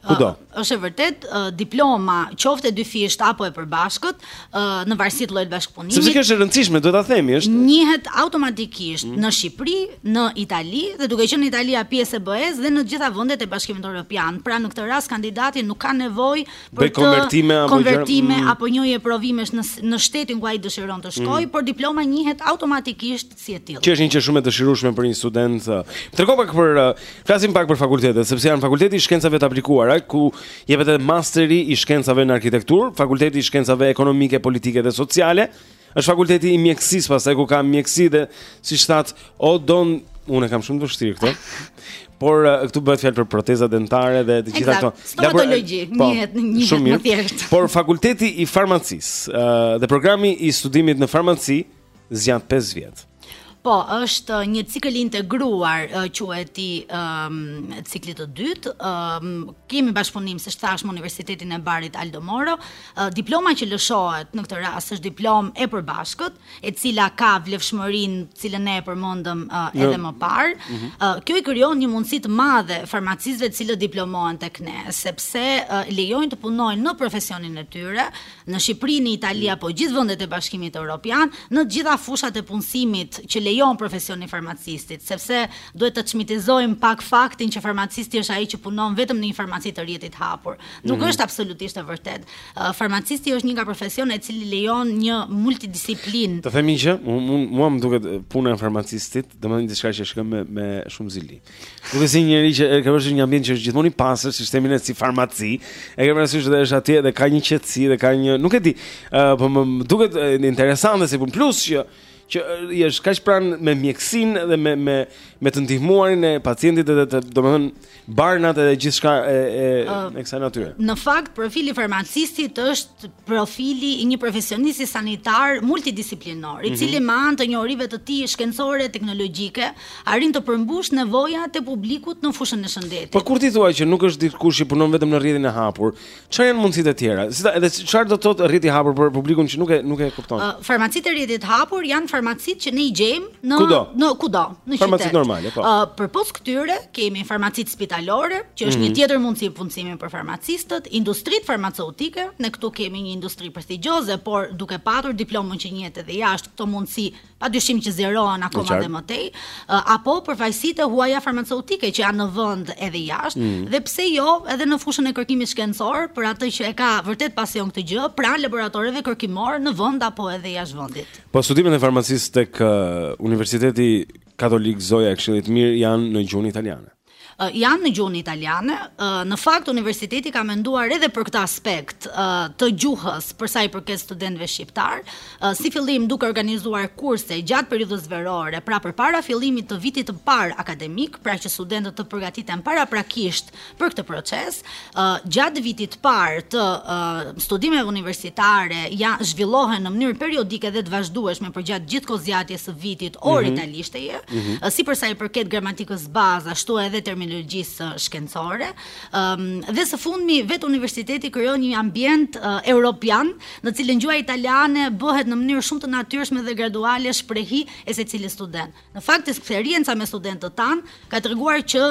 kudo. Uh, është e vërtet uh, diploma qoftë e dyfisht apo e përbashkët uh, në varësi të llojit bashkëpunimit. Sepse kjo është e rëndësishme, duhet ta themi, është njihet automatikisht mm. në Shqipëri, në Itali dhe duke qenë Italia pjesë e BE-s dhe në të gjitha vendet e Bashkimit Evropian. Pra në këtë rast kandidati nuk ka nevojë për të konvertime apo konvertime mm. apo njohje provimesh në në shtetin ku ai dëshiron të shkojë, mm. por diploma njihet automatikisht si e tillë. Që është një gjë shumë e dëshirueshme për një student. Trego pak për flasim pak për fakultetet, sepse janë Fakulteti i Shkencave të Aplikuara, ku jepet edhe masteri i shkencave në arkitekturë, Fakulteti i Shkencave Ekonomike, Politike dhe Sociale, është fakulteti i mjekësisë, pastaj ku ka mjekësi dhe siç thatë, odon, unë e kam shumë të vështirë këto. Por eh, këtu bëhet fjalë për proteza dentare dhe të gjitha këto. Stomatologji, po, një jetë një jetë më thjesht. Por fakulteti i farmacisë uh, dhe programi i studimit në farmaci zgjat 5 vjet. Po, është një cikël i integruar, quhet i um, ciklit të dytë. Um, kemi bashkëpunim, siç thashë, me Universitetin e Barit Aldo Moro. Uh, diploma që lëshohet në këtë rast është diplomë e përbashkët, e cila ka vlefshmërinë të cilën ne e përmendëm uh, edhe më parë. Mm -hmm. uh, kjo i krijon një mundësi të madhe farmacistëve të cilët diplomohen tek ne, sepse uh, lejojnë të punojnë në profesionin e tyre, Në Shqipëri, në Itali apo gjithë vendet e Bashkimit Europian, në të gjitha fushat e punësimit që lejon profesioni i farmacistit, sepse duhet të çmitizojmë pak faktin që farmacisti është ai që punon vetëm në një farmaci të rrjetit të hapur. Nuk është absolutisht e vërtetë. Ë, Farmacisti është një nga profesionet e cili lejon një multidisiplinë. Të them një gjë, unë mua më duket puna e farmacistit, domethënë diçka që shikoj me me shumë zili. Duke si një njeri që e ka vështirë një ambient që është gjithmonë i pastër, sistemi në si farmaci, e ke parasysh edhe është atje dhe ka një qetësi dhe ka një, nuk e di, uh, po më duket interesante si pun plus që që je kaq pranë me mjekësinë dhe me me me të ndihmuarin e pacientit edhe të domethën barnat edhe gjithçka e e uh, e kësaj natyre. Në fakt profili i farmacistit është profili i një profesionisti sanitar multidisiplinor, i mhm. cili me anë të njohurive të tij shkencore teknologjike arrin të përmbush nevojat e publikut në fushën e shëndetit. Po kur ti thua që nuk është dikush që punon vetëm në rrjetin e hapur, çfarë janë mundësitë e tjera? Si ta, edhe çfarë do të thotë rrjeti i hapur për publikun që nuk e nuk e kupton? Uh, farmacitë e rrjetit të hapur janë farmacitë që ne i gjejmë kudo. Kudo, në qytet. Farmacitë normale, po. Uh, përpos këtyre kemi farmacitë spitalore, që është mm -hmm. një mhm. tjetër mundësi punësimi për farmacistët, industritë farmaceutike, ne këtu kemi një industri prestigjioze, por duke patur diplomën që njihet edhe jashtë, këto mundësi padyshim që zgjerohen akoma dhe më tej, uh, apo përfaqësitë e huaja farmaceutike që janë në vend edhe jashtë, mm -hmm. dhe pse jo edhe në fushën e kërkimit shkencor për atë që e ka vërtet pasion këtë gjë, pranë laboratoreve kërkimorë në vend apo edhe jashtë vendit. Po studimet e farmacisë tek Universiteti Katolik Zoja e Këshillit të Mirë janë në gjuhën italiane. Uh, janë në gjuhën italiane. Uh, në fakt universiteti ka menduar edhe për këtë aspekt uh, të gjuhës për sa i përket studentëve shqiptarë. Uh, si fillim duke organizuar kurse gjatë periudhës verore, pra përpara fillimit të vitit të parë akademik, pra që studentët të përgatiten paraprakisht për këtë proces. Gjatë vitit të parë të studimeve universitare janë, zhvillohen në mënyrë periodike dhe të vazhdueshme përgjatë gjithë kohëzgjatjes së vitit mhm. orë italishteje, mm -hmm. mm -hmm. si për sa i përket gramatikës bazë, ashtu edhe terminologjisë shkencore. Dhe së fundmi, vetë universiteti krijon një ambient europian, në të cilin gjuha italiane bëhet në mënyrë shumë të natyrshme dhe graduale shprehi e secilit student. Në fakt eksperienca me studentët tanë ka treguar që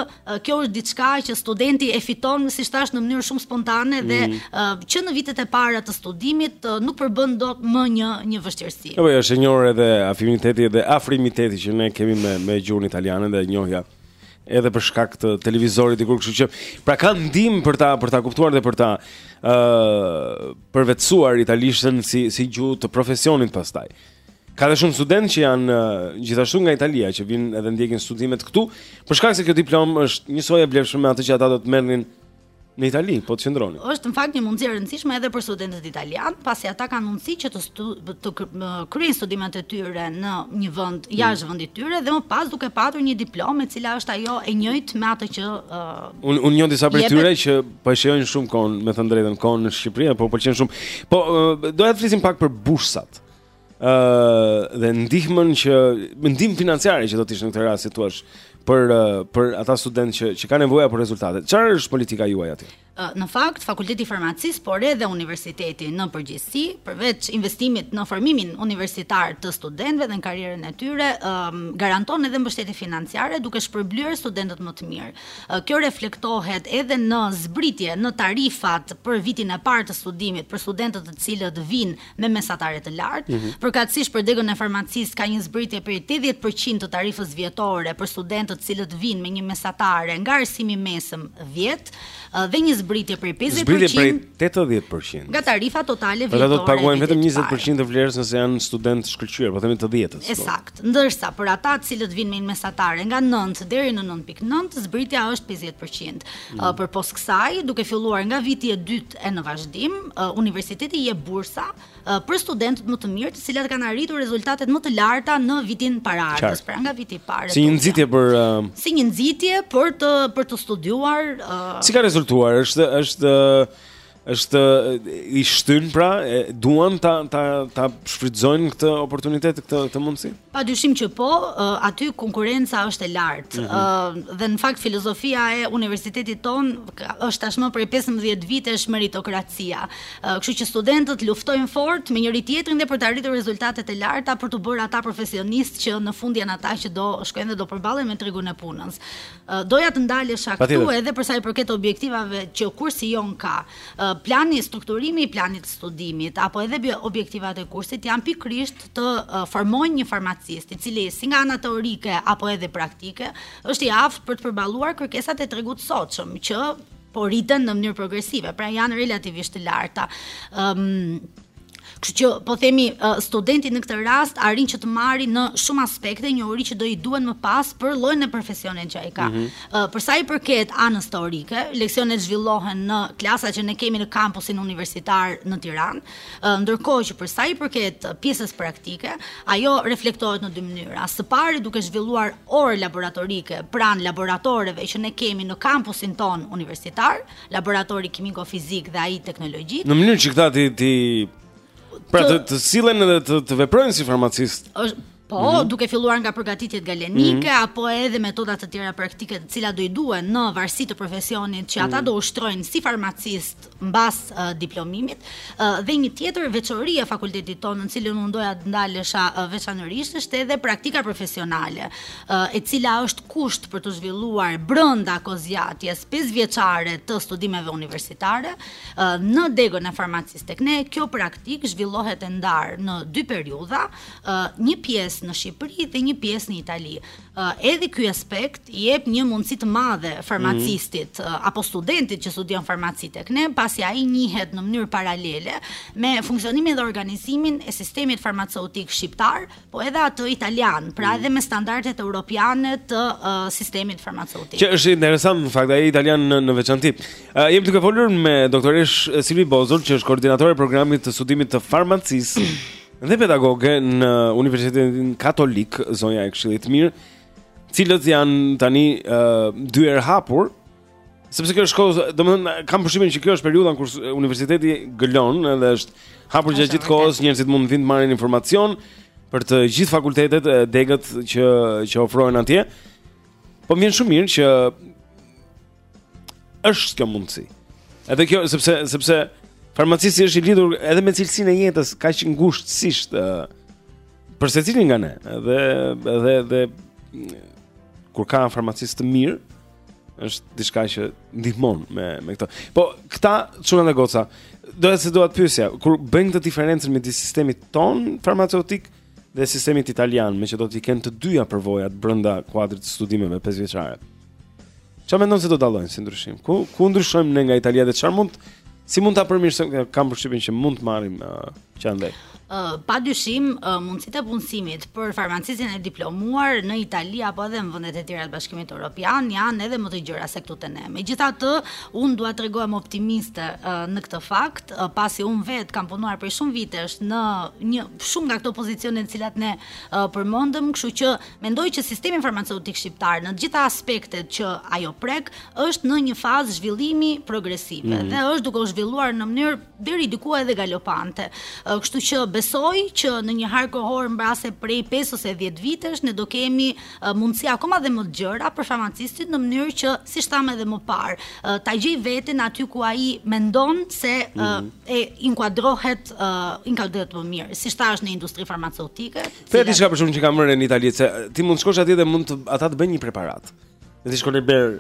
kjo është diçka që studenti e fiton, siç thashë, në mënyrë shumë spontane dhe mm. që në vitet e para të studimit nuk përbën dot më një një vështirësi. Po është e njohur edhe afiniteti dhe afrimiteti që ne kemi me me gjuhën italiane dhe njohja edhe për shkak të televizorit dikur, kështu që pra ka ndihmë për ta për ta kuptuar dhe për ta ë uh, përvetësuar italishten si si gjuhë të profesionit pastaj. Ka dhe shumë studentë që janë gjithashtu nga Italia që vijnë edhe ndjekin studimet këtu, për shkak se kjo diplomë është njësoj e vlefshme me atë që ata do të merrnin në Itali, po të qëndronin. Është në fakt një mundësi e rëndësishme edhe për studentët italianë, pasi ata kanë mundësi që të stu, të kryejnë studimet e tyre në një vend jashtë mm. vendit tyre dhe më pas duke patur një diplomë e cila është ajo e njëjtë me atë që uh, Unë unë njoh disa prej tyre që po e shijojnë shumë kohën, me të drejtën, kohën në Shqipëri, u pëlqen shumë. Po uh, doja të flisnim pak për bursat. ë uh, dhe ndihmën që themi financiare që do të ishte në këtë rast si thua për uh, për ata studentë që që kanë nevojë por rezultate. Çfarë është politika juaj aty? Uh, në fakt, Fakulteti i Farmacisë, por edhe universiteti në përgjithësi, përveç investimit në formimin universitar të studentëve dhe në karrierën e tyre, um, garanton edhe mbështetje financiare duke shpërblyer studentët më të mirë. Uh, kjo reflektohet edhe në zbritje në tarifat për vitin e parë të studimit për studentët të cilët vijnë me mesatare të lartë. Mm -hmm. Përkatësisht për degën e farmacisë ka një zbritje prej 80% të tarifës vjetore për studentët të cilët vijnë me një mesatare nga arsimi i mesëm 10 dhe një zbritje prej 50% zbritje prej 80% nga tarifa totale vjetore. Ata do të paguajnë vetëm 20% të vlerës nëse janë studentë të shkëlqyer, po themi të 10-të. Po. Ekzakt. Ndërsa për ata të cilët vijnë me një mesatare nga 9 deri në 9.9 zbritja është 50%. Mm -hmm. Përpos kësaj, duke filluar nga viti i dytë E në vazhdim, universiteti jep bursa për studentët më të mirë, të cilët kanë arritur rezultatet më të larta në vitin paraardhës, pra nga viti i parë. Si një nxitje për uh... si një nxitje për të për të studiuar. Uh... Si ka rezultuar? Është është është i shtyn pra, e, duan ta ta ta shfrytëzojnë këtë oportunitet, këtë këtë mundësi. Padyshim që po, aty konkurrenca është e lartë. Mm -hmm. Dhe në fakt filozofia e universitetit tonë është tashmë prej 15 vitesh meritokracia. Kështu që studentët luftojnë fort me njëri-tjetrin dhe për të arritur rezultate të larta për të bërë ata profesionistë që në fund janë ata që do shkojnë dhe do përballen me tregun e punës. Doja të ndalesha këtu edhe për sa i përket objektivave që kursi jonë ka. Plani strukturimi i planit të studimit apo edhe objektivat e kursit janë pikërisht të formojnë një farmacist, i cili si nga ana teorike apo edhe praktike është i aftë për të përballuar kërkesat e tregut të sotshëm, që po rriten në mënyrë progresive, pra janë relativisht të larta. Ëm um, Kështu që po themi studenti në këtë rast arrin që të marri në shumë aspekte njohuri që do i duhen më pas për llojin e profesionit që ai ka. Mm -hmm. Për sa i përket anës teorike, leksionet zhvillohen në klasa që ne kemi në kampusin universitar në Tiranë, Ndërkohë që për sa i përket pjesës praktike, ajo reflektohet në dy mënyra. Së pari duke zhvilluar orë laboratorike pranë laboratoreve që ne kemi në kampusin tonë universitar, laboratori kimiko-fizik dhe ai teknologjik. Në mënyrë që këta t'i t'i pra të të sillen edhe të të veprojnë si farmacist. Është Po, mm -hmm. duke filluar nga përgatitjet galenike mm -hmm. apo edhe metoda të tjera praktike të cilat do i duhen në varësi të profesionit që ata mm -hmm. do ushtrojnë si farmacistë mbas uh, diplomimit uh, dhe një tjetër veçori e fakultetit tonë në të cilën unë doja të ndalesha uh, veçanërisht është edhe praktika profesionale uh, e cila është kusht për t'u zhvilluar brenda kohëzgjatjes 5 vjeçare të studimeve universitare uh, në degën e farmacisë tek ne kjo praktikë zhvillohet e ndarë në dy periudha uh, uh, një pjesë në Shqipëri dhe një pjesë në Itali. Uh, edhe ky aspekt i jep një mundësi të madhe farmacistit mm -hmm. uh, apo studentit që studion farmaci tek ne, pasi ai njihet në mënyrë paralele me funksionimin dhe organizimin e sistemit farmaceutik shqiptar, po edhe atë italian, pra mm -hmm. edhe me standardet europiane të uh, sistemit farmaceutik. Që është interesant në fakt ai italian në, në veçanti. Uh, jemi duke folur me doktoreshë Silvi Bozur, që është koordinatore e programit të studimit të farmacisë dhe pedagoge në Universitetin Katolik, Zoja e Këshillit të Mirë, të cilat janë tani uh, dyerhapur, sepse kjo është kohë, domethënë kam përshtypjen që kjo është periudha kur universiteti gëlon edhe është hapur gjatë gjithë kohës, njerëzit mund të vinë të marrin informacion për të gjithë fakultetet, degët që që ofrohen atje. Po vjen shumë mirë që Është kjo mundësi. Edhe kjo sepse sepse farmacisti është i lidhur edhe me cilësinë e jetës kaq ngushtësisht uh, për secilin nga ne. Dhe dhe dhe kur ka farmacistë të mirë është diçka që ndihmon me me këto. Po këta çuna dhe goca, do se doja të pyesja, kur bëjnë këtë diferencën midis sistemit tonë farmaceutik dhe sistemit italian, meqë do t'i kenë të dyja përvojat brenda kuadrit të studimeve 5 vjeçare. Ça mendon se do dallojnë si ndryshim? Ku, ku ndryshojmë ne nga Italia dhe çfarë mund, si mund ta përmirësojmë, kam përshtypjen që mund të marrim uh, që andej? Uh, pa dyshim, uh, mundësitë e punësimit për farmacistin e diplomuar në Itali apo edhe në vendet e tjera të Bashkimit Europian janë edhe më të gjëra se këtu te ne. Megjithatë, Unë dua të tregohem optimiste në këtë fakt, pasi unë vetë kam punuar prej shumë vitesh në në shumë nga këto pozicione të cilat ne përmendëm, kështu që mendoj që sistemi farmaceutik shqiptar në të gjitha aspektet që ajo prek është në një fazë zhvillimi progresive mm -hmm. dhe është duke u zhvilluar në mënyrë deri diku edhe galopante. Kështu që besoj që në një hark kohor mbase prej 5 ose 10 vitesh ne do kemi mundësi akoma dhe më të gjëra për farmacistin në mënyrë që siç thamë edhe më parë ta gjejë veten aty ku ai mendon se mhm. e inkuadrohet inkuadrohet më mirë siç thashë në industrinë farmaceutike. Për diçka për shkak që kam vënë re në Itali se ti mund të shkosh atje dhe mund të ata të bëjnë një preparat. Dhe ti shkon në ber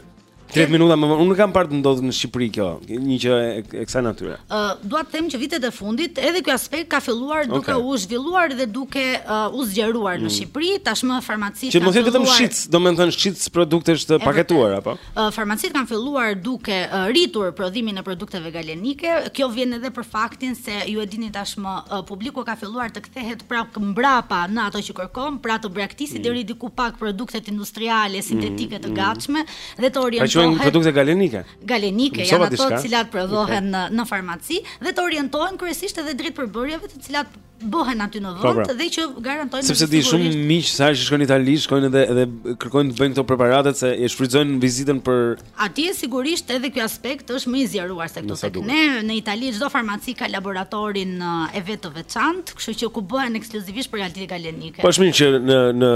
30 minuta më vonë, unë nuk kam parë të ndodhë në Shqipëri kjo, një gjë e, e kësaj natyre. Ë, uh, dua të them që vitet e fundit edhe ky aspekt ka filluar duke okay. u zhvilluar dhe duke uh, u zgjeruar mm. në Shqipëri, tashmë farmacitë kanë filluar. Që mos jetë vetëm shitës, domethënë shitës produktesh të paketuar apo? Ë, uh, farmacitë kanë filluar duke uh, rritur prodhimin e produkteve galenike. Kjo vjen edhe për faktin se ju e dini tashmë uh, publiku ka filluar të kthehet prapë mbrapa në ato që kërkon, pra të braktisë mm. deri diku pak produktet industriale, sintetike të mm, mm. gatshme dhe të orientohet. Pra quhen produkte galenike. Galenike janë ato të cilat prodhohen në, në farmaci dhe të orientohen kryesisht edhe drejt përbërjeve të cilat bëhen aty në po, vend pra. dhe që garantojnë sepse di shumë miq sa që shkojnë në Itali, shkojnë edhe edhe kërkojnë të bëjnë këto preparate se e shfrytëzojnë vizitën për Atje sigurisht edhe ky aspekt është më i zgjeruar se këtu tek ne. Në Itali çdo farmaci ka laboratorin eh, e vet të veçantë, kështu që ku bëhen ekskluzivisht preparatet galenike. Po shpresojmë që në në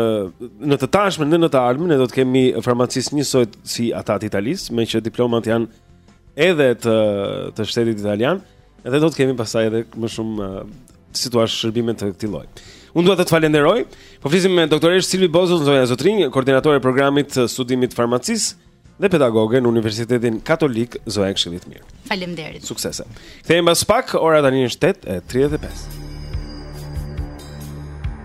në të tashmen dhe në të ardhmen ne do të kemi farmacistë njësoj si ata të Italisë, meqë diplomat janë edhe të të shtetit italian, edhe do të kemi pastaj edhe më shumë eh, situash shërbime të këtij lloji. Unë dua të të falenderoj. Po flisim me doktoreshë Silvi Bozon, zonja e zotërinj, koordinatore e programit të studimit të farmacisë dhe pedagoge në Universitetin Katolik Zoja e Këshillit të Mirë. Faleminderit. Suksese. Kthehemi pas pak, ora tani është 8:35.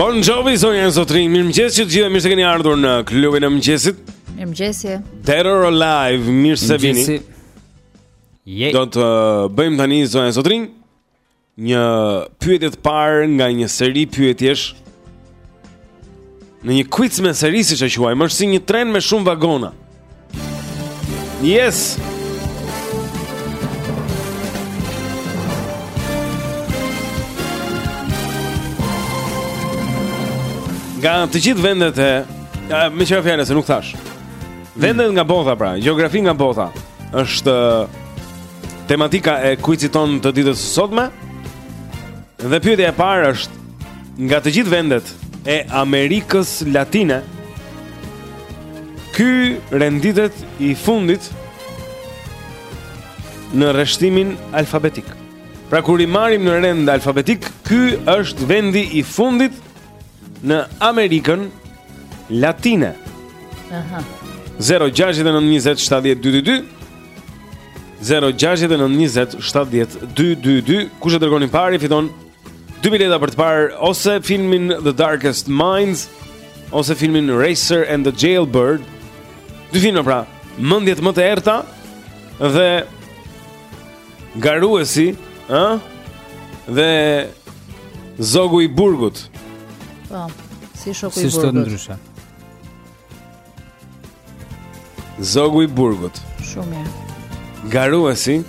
Bon Jovi, zonja e zotërinj, mirëmëngjes që të gjitha, mirë se keni ardhur në klubin e mëngjesit Mirëmëngjesi Dead or Alive, mirë se vini Mëngjesi Do të uh, bëjmë tani zonja e zotërinj Një pyetje të parë nga një seri pyetjesh në një quiz me seri siç e quajmë, është si një tren me shumë vagona. Yes. Nga të gjithë vendet e më fal, se nuk thashë. Vendet nga bota pra, gjeografi nga bota është Tematika e kuicit tonë të ditës së sotme. Dhe pyetja e parë është nga të gjithë vendet e Amerikës Latine. Ky renditet i fundit në rreshtimin alfabetik. Pra kur i marrim në rend alfabetik, ky është vendi i fundit në Amerikën Latine. Aha. 0692070222 0692070222 kush e dërgon i pari fiton dy bileta për të parë ose filmin The Darkest Minds ose filmin Racer and the Jailbird. Dy filma pra, mendjet më të errëta dhe Garuesi, ë? Dhe Zogu i burgut. Po. Si shoku i burgut. Si sot ndryshe. Zogu i burgut. Shumë mirë. Garuesi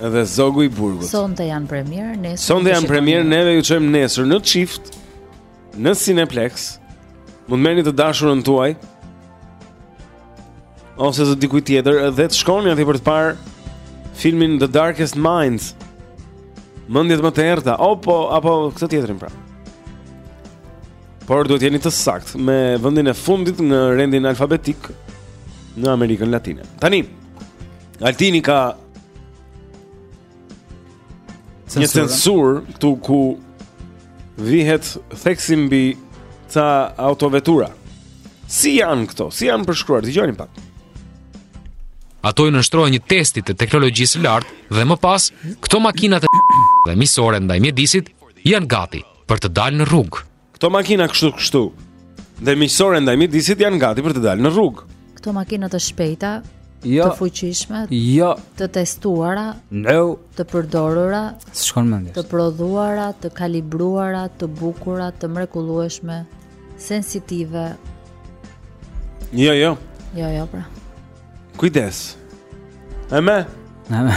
dhe Zogu i burgut. Sonte janë premierë, nesër. Sonte janë premierë, neve ju çojmë nesër në çift. Në Cineplex mund të merrni të dashurën tuaj ose të dikujt tjetër dhe të shkoni aty për të parë filmin The Darkest Minds. Mëndjet më të errta, apo apo këtë tjetrin pra. Por duhet të jeni të saktë me vendin e fundit në rendin alfabetik në Amerikën Latine. Tani Altini ka Një censurë këtu ku vihet theksi mbi ca autovetura. Si janë këto? Si janë përshkruar? Dëgjoni pak. Ato i nënshtrohen një testi të teknologjisë së lartë dhe më pas këto makina të dhe miqësore ndaj mjedisit janë gati për të dalë në rrugë. Këto makina kështu kështu. Dhe miqësore ndaj mjedisit janë gati për të dalë në rrugë. Këto makina të shpejta, jo, të fuqishme, jo, të testuara, no, të përdorura, s'shkon mendja. Të prodhuara, të kalibruara, të bukura, të mrekullueshme, sensitive. Jo, jo. Jo, jo, pra. Kujdes. Ëmë. Ëmë.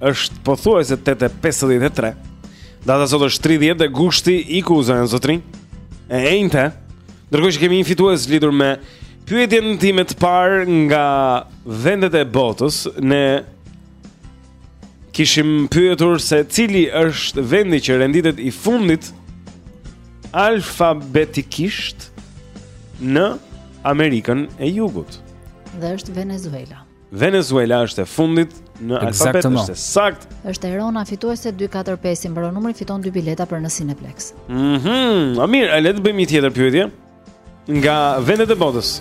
Është pothuajse 8:53. Data sot është 30 gushti iku, uzo Zot, zotëri. E enjte. Ndërkohë që kemi një fitues lidhur me pyetjen time të parë nga vendet e botës, ne kishim pyetur se cili është vendi që renditet i fundit alfabetikisht në Amerikën e Jugut. Dhe është Venezuela. Venezuela është e fundit në alfabet është saktë. Është Erona fituese 245 i mbaron numri fiton dy bileta për në Cineplex. Mhm. Mm a mirë, e le të bëjmë një tjetër pyetje? Nga vendet e botës.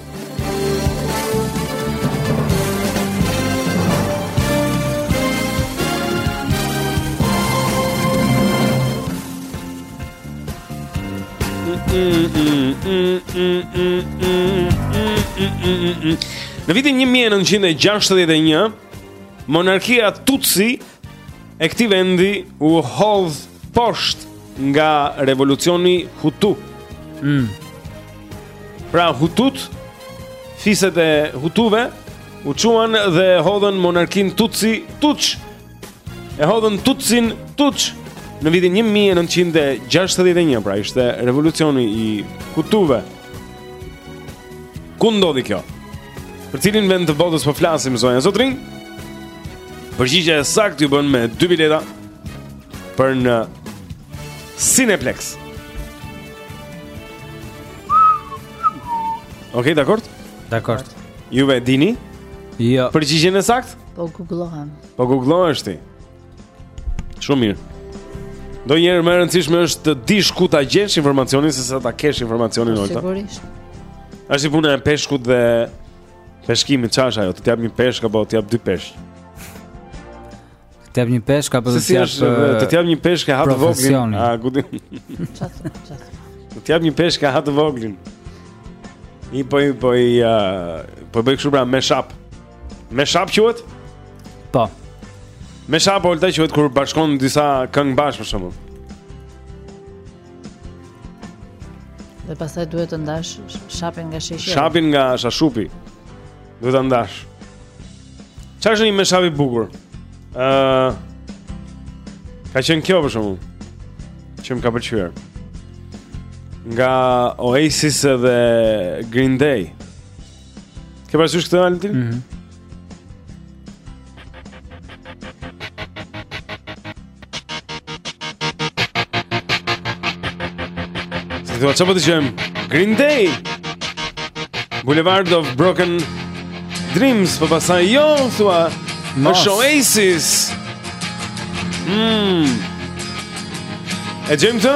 Në vitin 1961, monarkia Tutsi e këtij vendi u hodh poshtë nga revolucioni Hutu. Mm. Pra Hutut, fiset e Hutuve, u çuan dhe hodhën monarkinë Tutsi Tutsi. e hodhën Tutsin, Tutsit në vitin 1961, pra ishte revolucioni i Hutuve. Ku ndodhi kjo? Për cilin vend të botës po flasim zonja, zotërinj? Përgjigja e saktë ju bën me dy bileta për në Cineplex. Okej, okay, dakord? Dakord. Ju e dini? Jo. Përgjigjen e saktë? Po googlohem. Po googlohesh ti. Shumë mirë. Ndonjëherë më e rëndësishme është të dish ku ta gjesh informacionin se sa ta kesh informacionin po, Olta. Sigurisht. Është si puna e peshkut dhe peshkimit ça është ajo, të t'jap një peshk apo të t'jap dy peshk. Të t'jap një peshk apo të t'jap... Të t'jap një peshk e hatë voglin. A, gudim. Qatë, qatë. Të t'jap një peshk e hatë voglin. I po i po i uh, po bëj kështu pra me shap. Mashup quhet? Po. Mashup Olta quhet kur bashkon disa këngë bashkë për shembull. Dhe pastaj duhet të ndash shapin nga sheqeri. Shapin nga shashupi. Duhet të ndash. Çfarë është një mashup i bukur? Ëh. Uh, ka qenë kjo për shembull. Që më ka pëlqyer. Nga Oasis dhe Green Day. Ke parasysh këtë Altin? Mm -hmm. Thua, ça po të gjejmë Green Day Boulevard of Broken Dreams Për po pasaj jo thua me Oasis Mmm E gjejmë këtë?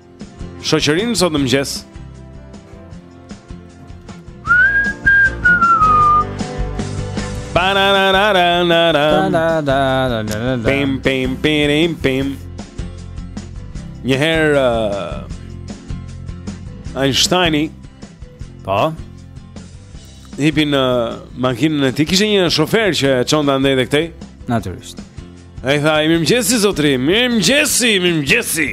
Shoqërinë sot në mëngjes. Pim pim pim pim. Një herë uh, Einsteini Po Hipi në makinën e tij Kishte një shofer që çonte andej dhe këtej Natyrisht Ai tha, mirëmëngjesi, zotri, mirëmëngjesi, mirëmëngjesi.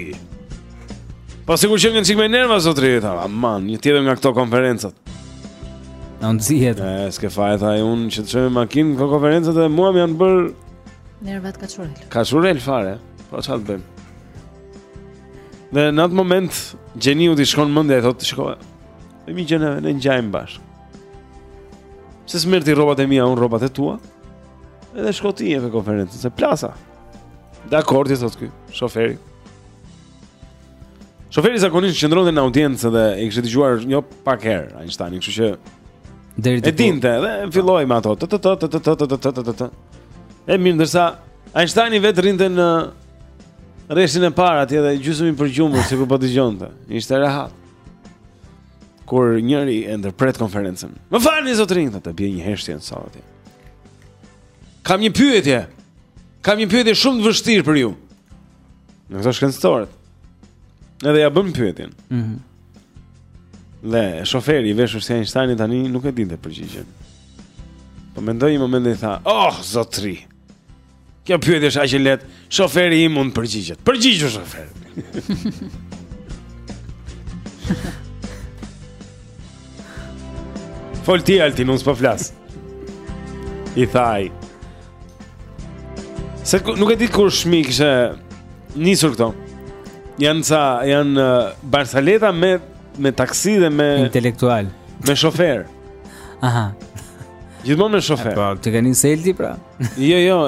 Po sikur që në mëngjes çik me nerva zotri, tha, aman, një tjetër nga këto konferencat. Na nxihet. Ë, s'ke faj tha un që të çoj me makinë në konferencat e mua më janë bër nervat kaçurel. Kaçurel fare. Po çfarë të bëjmë? Në atë moment gjeniut i shkon mendja i thotë shiko. Dhe meqenëse ne ngjajmë bashkë Pse s'merr ti rrobat e mia, unë rrobat e tua Edhe shko ti jep konferencë Se plasa Dakord i thotë ky, shoferi Shoferi zakonisht qëndronte në audiencë Dhe i kishte dëgjuar jo pak herë Einstein, i kishte që Deri e dinte dhe filloi me ato. E mirë ndërsa Einsteini vetë rrinte në rreshin e parë atje dhe gjysmë i përgjumur sikur po dëgjonte. Ishte rehat. Kur njëri e ndërpret konferencën. Më falni zotëri, thotë, bie një heshtje në sallë. Kam një pyetje. Kam një pyetje shumë të vështirë për ju. Nga këta shkencëtarët. Edhe ia bën pyetjen. Mhm. Mm dhe shoferi i veshur si Einstein tani nuk e dinte përgjigjen. Po mendoi një moment dhe i tha, "Oh, zotëri." Kjo pyetje është aq e lehtë. Shoferi im mund të përgjigjet. Përgjigju shofer. Fol ti Altin, unë s'po flas. I thaj. Se nuk e di kur ç'm'i kishe nisur këto. Janë sa janë uh, barsoleta me me taksi dhe me intelektualë, me shofer. Aha. Gjithmonë me shofer. Po, t'i ka nisur pra. Jo, jo.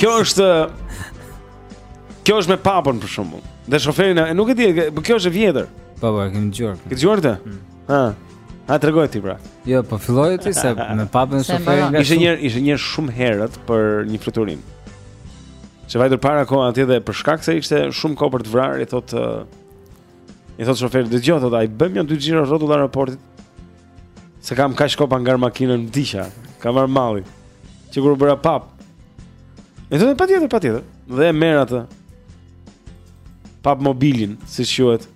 Kjo është Kjo është me papën për shembull. Dhe shoferin e nuk e di, po kjo është e vjetër. Po, po, e kemi dëgjuar. E ke dëgjuar këtë? Mm. Ha. Ha tregoje ti pra. Jo, po filloje ti se me papën e shoferin. Ishte një ishte njëherë shumë herët për një fluturim. Kish vajtur para kohe atje dhe për shkak se kishte shumë kohë për të vrarë, i thotë i thotë shoferit, "Dëgjo, thotë, a i bëjmë nja dy xhiro rrotull aeroportit." Se kam kaq kohë pa ngarë makinën dhe diçka. Më ka marrë malli. Që kur u bëra papë. E thotë patjetër, patjetër. Dhe e merr atë. Papamobilin, siç quhet.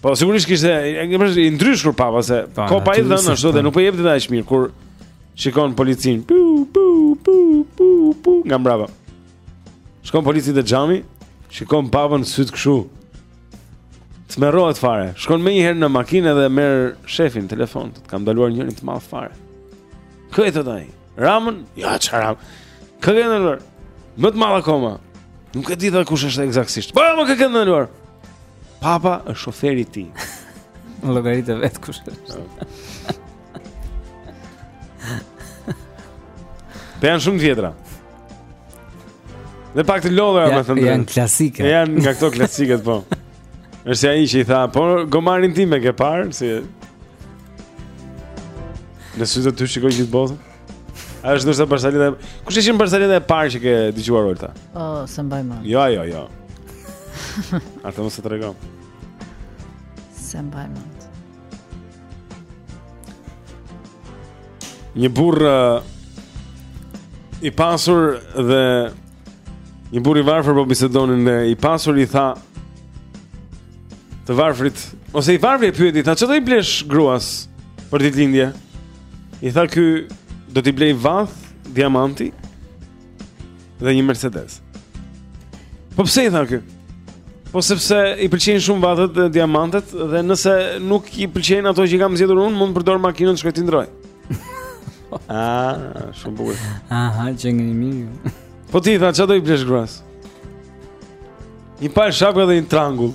Po sigurisht kishte, ishte i ndryshkur papa se po, kohë pa i dhënë ashtu dhe po. nuk po i jepte aq mirë kur shikon policin. Pu pu pu pu pu nga mbrapa. Shkon polici te xhami, shikon papën sytë kështu. Tmerrohet fare. Shkon menjëherë në makinë dhe merr shefin në telefon. Tha kam ndaluar njërin të madh fare. Kë i thotë ai? Ramën? Jo, çfarë? Kë ke ndaluar? Më të madh akoma. Nuk e di tha kush është ekzaktësisht. Po, mor kë ke ndaluar? Papa është shoferi i tij. Llogarite vetë kush është. Po janë shumë të vjetra. Dhe pak të lodhura, ja, me thënë të drejtën. Janë klasike. Janë nga këto klasiket, po. Është ai që i tha, po, gomarin tim e ke parë, si... Në sytë e tu shikoj gjithë botën. A është ndoshta barsoleta? Kush ishte barsoleta e parë që ke dëgjuar Olta? Ë, oh, s'e mbaj mend. Jo, jo, jo. Atë mos e trego. S'e mbaj mend. Një burrë uh, i pasur dhe një burrë i varfër po bisedonin dhe i pasuri i tha të varfrit ose i varfri e pyeti tha ça do i blesh gruas për ditëlindje? I tha ky do t'i blej vath diamanti dhe një Mercedes. Po pse i tha ky? Po sepse i pëlqejnë shumë vathët dhe diamantet dhe nëse nuk i pëlqejnë ato që kam zgjedhur unë, mund të përdorë makinën të shkojë t'i ndërrojë. Ah, shumë bukur. Aha, që ngri mirë. Po ti tha çfarë do i blesh gruas? Një palë shapka dhe një trangull.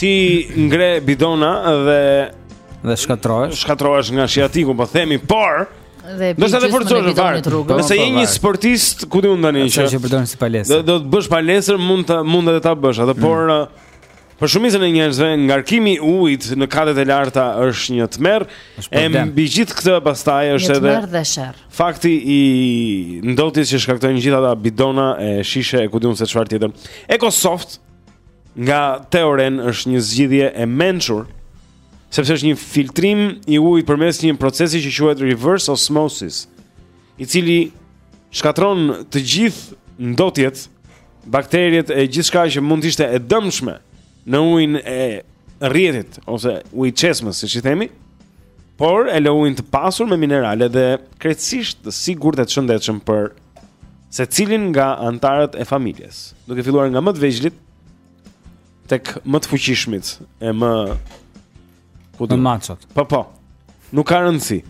Ti ngre bidona dhe dhe shkatërrohesh. Shkatërrohesh nga shiatiku, po themi, por dhe do të forcosh fare. Nëse je një sportist, ku di unë tani që do të përdorim si palestër. Do të bësh palestër, mund të mund edhe ta bësh, atë mm. por uh, Për shumicën e njerëzve ngarkimi i ujit në katet e larta është një tmerr. E mbi gjithë këtë pastaj është edhe tmerr dhe sherr. Fakti i ndotjes që shkaktojnë gjithë ata bidona e shishe e ku di unë se çfarë tjetër. EcoSoft nga Teoren është një zgjidhje e mençur, sepse është një filtrim i ujit përmes një procesi që quhet reverse osmosis, i cili shkatërron të gjithë ndotjet, bakteriet e gjithçka që mund të ishte e dëmshme në ujin e rrjetit ose ujin e çezmës, siç i themi, por e lë ujin të pasur me minerale dhe krejtësisht të sigurt e të shëndetshëm për secilin nga anëtarët e familjes, duke filluar nga më të vegjlit tek më të fuqishmit e më ku të maçot. Po po. Nuk ka rëndësi.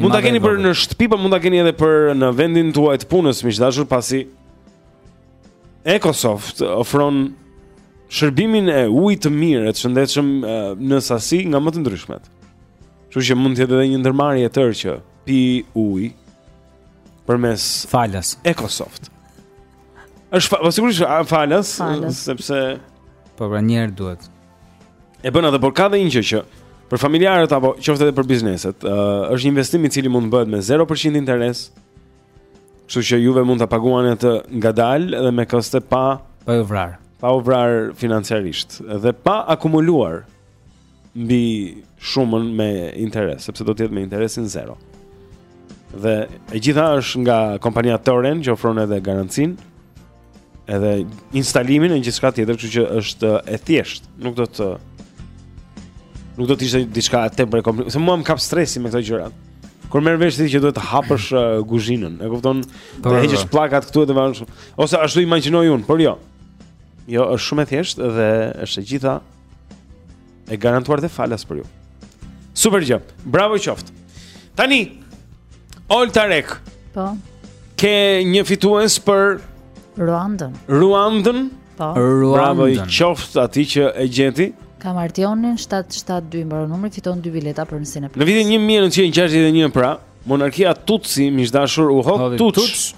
Mund ta keni për në shtëpi, po mund ta keni edhe për në vendin tuaj të punës, miq të dashur, pasi Ecosoft ofron shërbimin e ujit të mirë, të shëndetshëm në sasi nga më të ndryshmet. Kështu që mund të jetë edhe një ndërmarrje e tërë që pi ujë përmes falas Ecosoft. Është fa, po sigurisht falas, falas, sepse po pra një herë duhet. E bën atë por ka dhe një gjë që për familjarët apo qoftë edhe për bizneset, uh, është një investim i cili mund të bëhet me 0% interes. Kështu që juve mund ta paguani atë ngadalë dhe me këste pa pa u vrarë, pa u vrarë financiarisht dhe pa akumuluar mbi shumën me interes, sepse do të jetë me interesin zero. Dhe e gjitha është nga kompania Teoren që ofron edhe garancinë, edhe instalimin e gjithçka tjetër, kështu që është e thjeshtë, nuk do të nuk do të ishte diçka tepër komplike, se mua më kap stresi me këto gjëra. Kur merr vesh ti që duhet të hapësh uh, kuzhinën, e kupton? Të heqësh pllakat këtu edhe vazhdo. Ose ashtu imagjinoj unë, por jo. Jo, është shumë e thjeshtë dhe është e gjitha E garantuar dhe falas për ju. Super gjë. Bravo qoftë. Tani Olta, Erik. Po. Ke një fitues për Ruandën. Ruandën? Po. Ruandën. Bravo i qoftë atij që e gjeti. Kam Artjonin 772 mbaron numri fiton dy bileta për nesër. Në vitin 1961 pra, monarkia Tutsi, miq të dashur, u hoq Tutsi.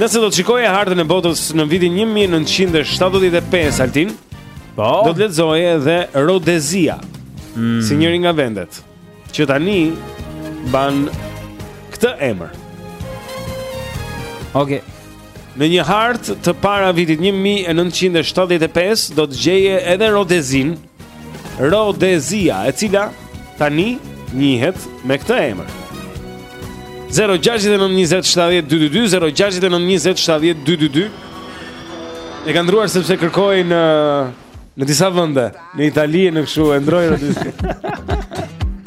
Nëse do të shikoje hartën e botës në vitin 1975 Altin, po do të lexoje edhe Rodezia. Mm. Si njëri nga vendet që tani mban këtë emër. Okej. Okay. Në një hartë të para vitit 1975 do të gjeje edhe Rodezinë. Rodezia, e cila tani njihet me këtë emër. 0692070222 0692070222 E kanë ndruar sepse kërkohej në, në disa vende, në Itali e në kështu e ndrojnë në disa.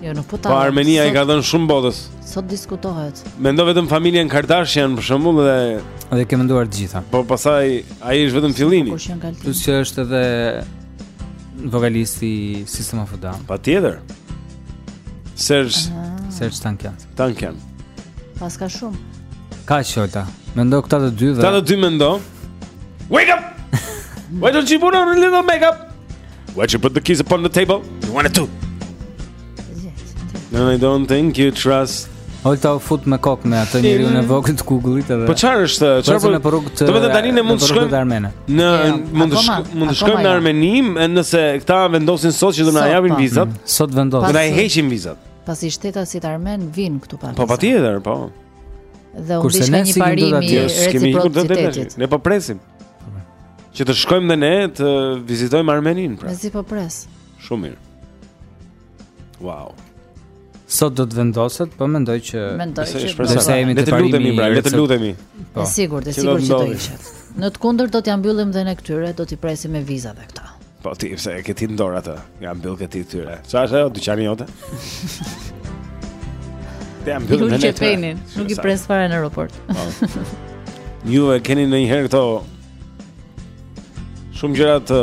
Jo, nuk po tall. Po Armenia i ka dhënë shumë botës. Sot diskutohet. Mendo vetëm familjen Kardashian për shembull dhe dhe ke menduar të gjitha. Po pastaj ai është vetëm fillimi. Plus që është edhe vokalisti System of a Down. Patjetër. Serj. Aha. Serj Tankian. Tankian. Po s'ka shumë. Kaq, Olta. Mendo këta të dy dhe. Këta të dy mendo. Wake up! Why don't you put on a little makeup? Why don't you put the keys upon the table? You wanted to? No, I don't think you trust Olta u fut me kokë me atë njeriun e vogël të Google-it edhe. Po çfarë është? Çfarë po? po do të thotë tani ne mund të shkojmë në në jo, mund të shkojmë mund të shkojmë në jo. Armeni, nëse këta vendosin sot që do na japin vizat. Mm, sot vendosin. Do na heqin vizat. Pasi shtetasit armenë vijnë këtu pa. Po patjetër, po. Dhe u prishka një parim i reciprocitetit. Ne po presim. Që të shkojmë dhe ne të vizitojmë Armeninë, pra. Mezi po pres. Shumë mirë. Wow. Sot do të vendoset, po mendoj që mendoj që jemi te parimi, pra, le të lutemi. Po. E sigurt, e sigurt që do hiqet. Në të kundërt do t'ia mbyllim dhe ne këtyre, do t'i presim me viza dhe këta. Po ti pse e ke ti në dorë atë? Ia mbyll ti këtyre. Çfarë është ajo dyqani jot? Do ia mbyll qepenin Nuk i pres fare në aeroport po. Ju e keni ndonjëherë këto Shumë gjëra të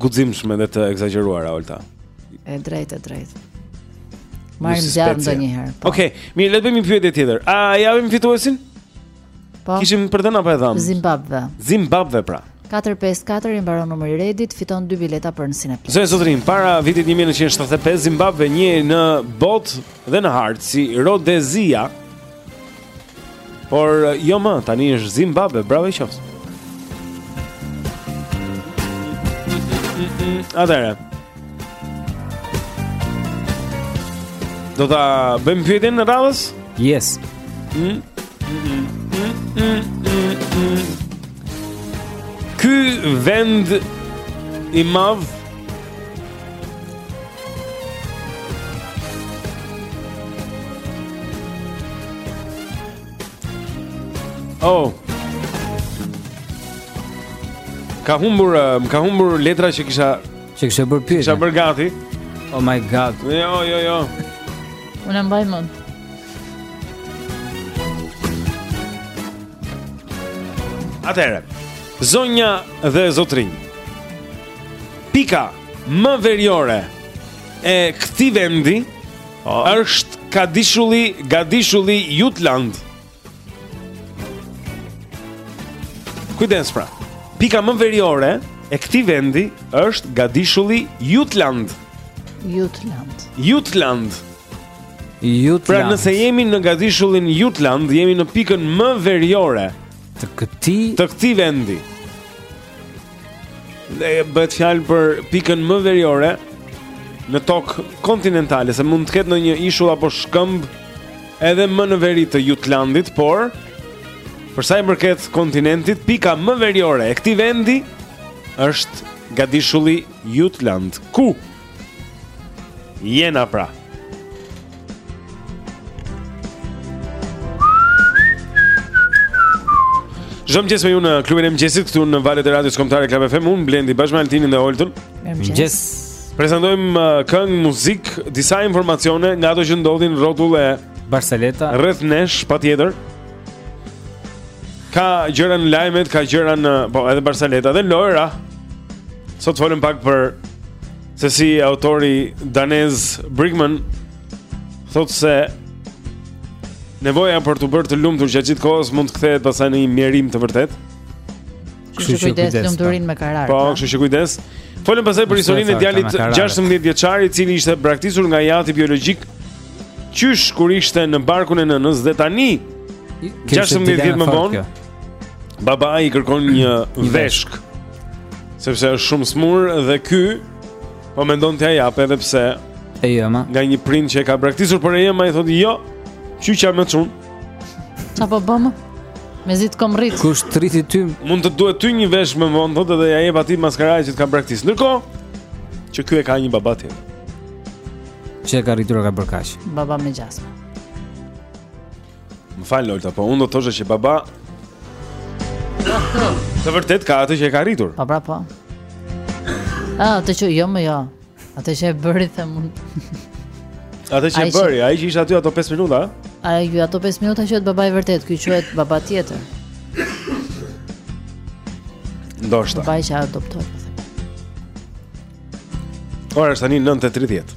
guximshme dhe të ekzagjeruara, Olta E drejtë, e drejtë Marrim zjarr ndonjëherë po. Oke, okay, mirë, le të bëjmë një pyetje tjetër A e bëjmë fituesin? Po. Kishim për dhënë apo e dhamë? Zimbabwe. Zimbabwe pra. 454 i mbaron numri i Redit, fiton dy bileta për në Cineplex. Zonja zotërinj, para vitit 1975 Zimbabwe njihej në botë dhe në hartë si Rodezia. Por jo më, tani është Zimbabwe, bravo i qoftë. Atëherë, Do ta bëjmë pyetjen e radhës? Yes. Mm. Ky vend i madh Oh. Ka humbur, eh, ka humbur letra që kisha Që kisha bërë pyetje. Kisha bërë gati. Oh my god. Jo, jo, jo. Unë mbaj mend. Atëherë. Zonja dhe zotërinj. Pika më veriore e këtij vendi oh. është Kadishulli, Gadishulli Jutland. Kujdes pra. Pika më veriore e këtij vendi është gadishulli Jutland. Jutland. Jutland. Jutland. Pra nëse jemi në gadishullin Jutland, jemi në pikën më veriore të këtij të këtij vendi. Dhe bëhet fjalë për pikën më veriore në tokë kontinentale, se mund të ketë ndonjë ishull apo shkëmb edhe më në veri të Jutlandit, por për sa i përket kontinentit, pika më veriore e këtij vendi është gadishulli Jutland. Ku Jena pra. Çdo mëngjes me ju në klubin e mëngjesit këtu në valët e radios kombëtare Club FM, unë Blendi bashkë me Altinin dhe Oltën. Mëngjes. Prezantojmë uh, këngë, muzikë, disa informacione nga ato që ndodhin rrotull e barsoleta. Rreth nesh patjetër. Ka gjëra në lajmet, ka gjëra në, po, edhe barsoleta dhe lojëra. Sot folëm pak për se si autori danez Brigman thotë se nevoja për t'u bërë të lumtur gjatë gjithë kohës mund të kthehet pastaj në një mjerim të vërtetë. Kështu që kujdes, kujdes lumturinë me karar. Po, pra. kështu që kujdes. Folëm pastaj për historinë e djalit 16 vjeçar i cili ishte braktisur nga i ati biologjik qysh kur ishte në barkun e nënës dhe tani 16 vjet më vonë babai i kërkon një veshkë sepse është shumë smur dhe ky po mendon t'ia japë edhe pse e ëma nga një prind që e ka braktisur por e ëma i thotë jo qyqa mo çun Ça po bën? Me zi të kam rrit Kush të rriti ty? Mund të duhet ty një veshkë më vonë Thotë edhe ia jep atij maskarai që të ka braktis Ndërkohë Që ky e ka një baba tjetër Që e ka rritur e ka bërë kaq Baba me gjasë Më fal lojta po unë do të thosha që baba Të vërtetë ka atë që e ka rritur Po pra po Atë që jo më jo Atë që e bëri them unë. Atë që e bëri, ai që ishte aty ato 5 minuta? Ai jo ato 5 minuta që është babai i vërtetë, ky quhet baba tjetër. Ndoshta. Babai që e adoptoi. Ora është tani 9:30.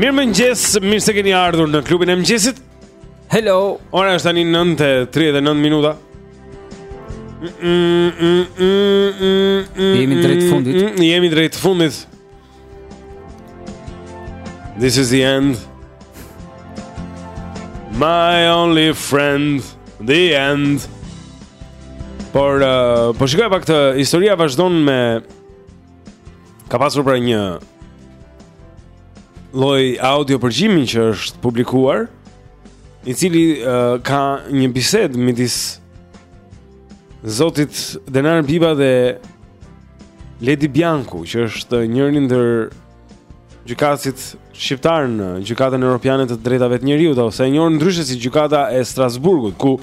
Mirëmëngjes, mirë se keni ardhur në klubin e mëngjesit. Hello Ora është tani 9.39 minuta Jemi drejt fundit Jemi drejt fundit This is the end My only friend The end Por, uh, po shikoja pak këtë historia vazhdon me Ka pasur pra një Lloj audio përgjimi që është publikuar I cili uh, ka një bisedë midis Zotit Denar Biba dhe Ledi Bianku, që është njëri ndër gjykatësit shqiptarë në Gjykatën Europiane të Drejtave të Njeriut ose e njohur ndryshe si Gjykata e Strasburgut, ku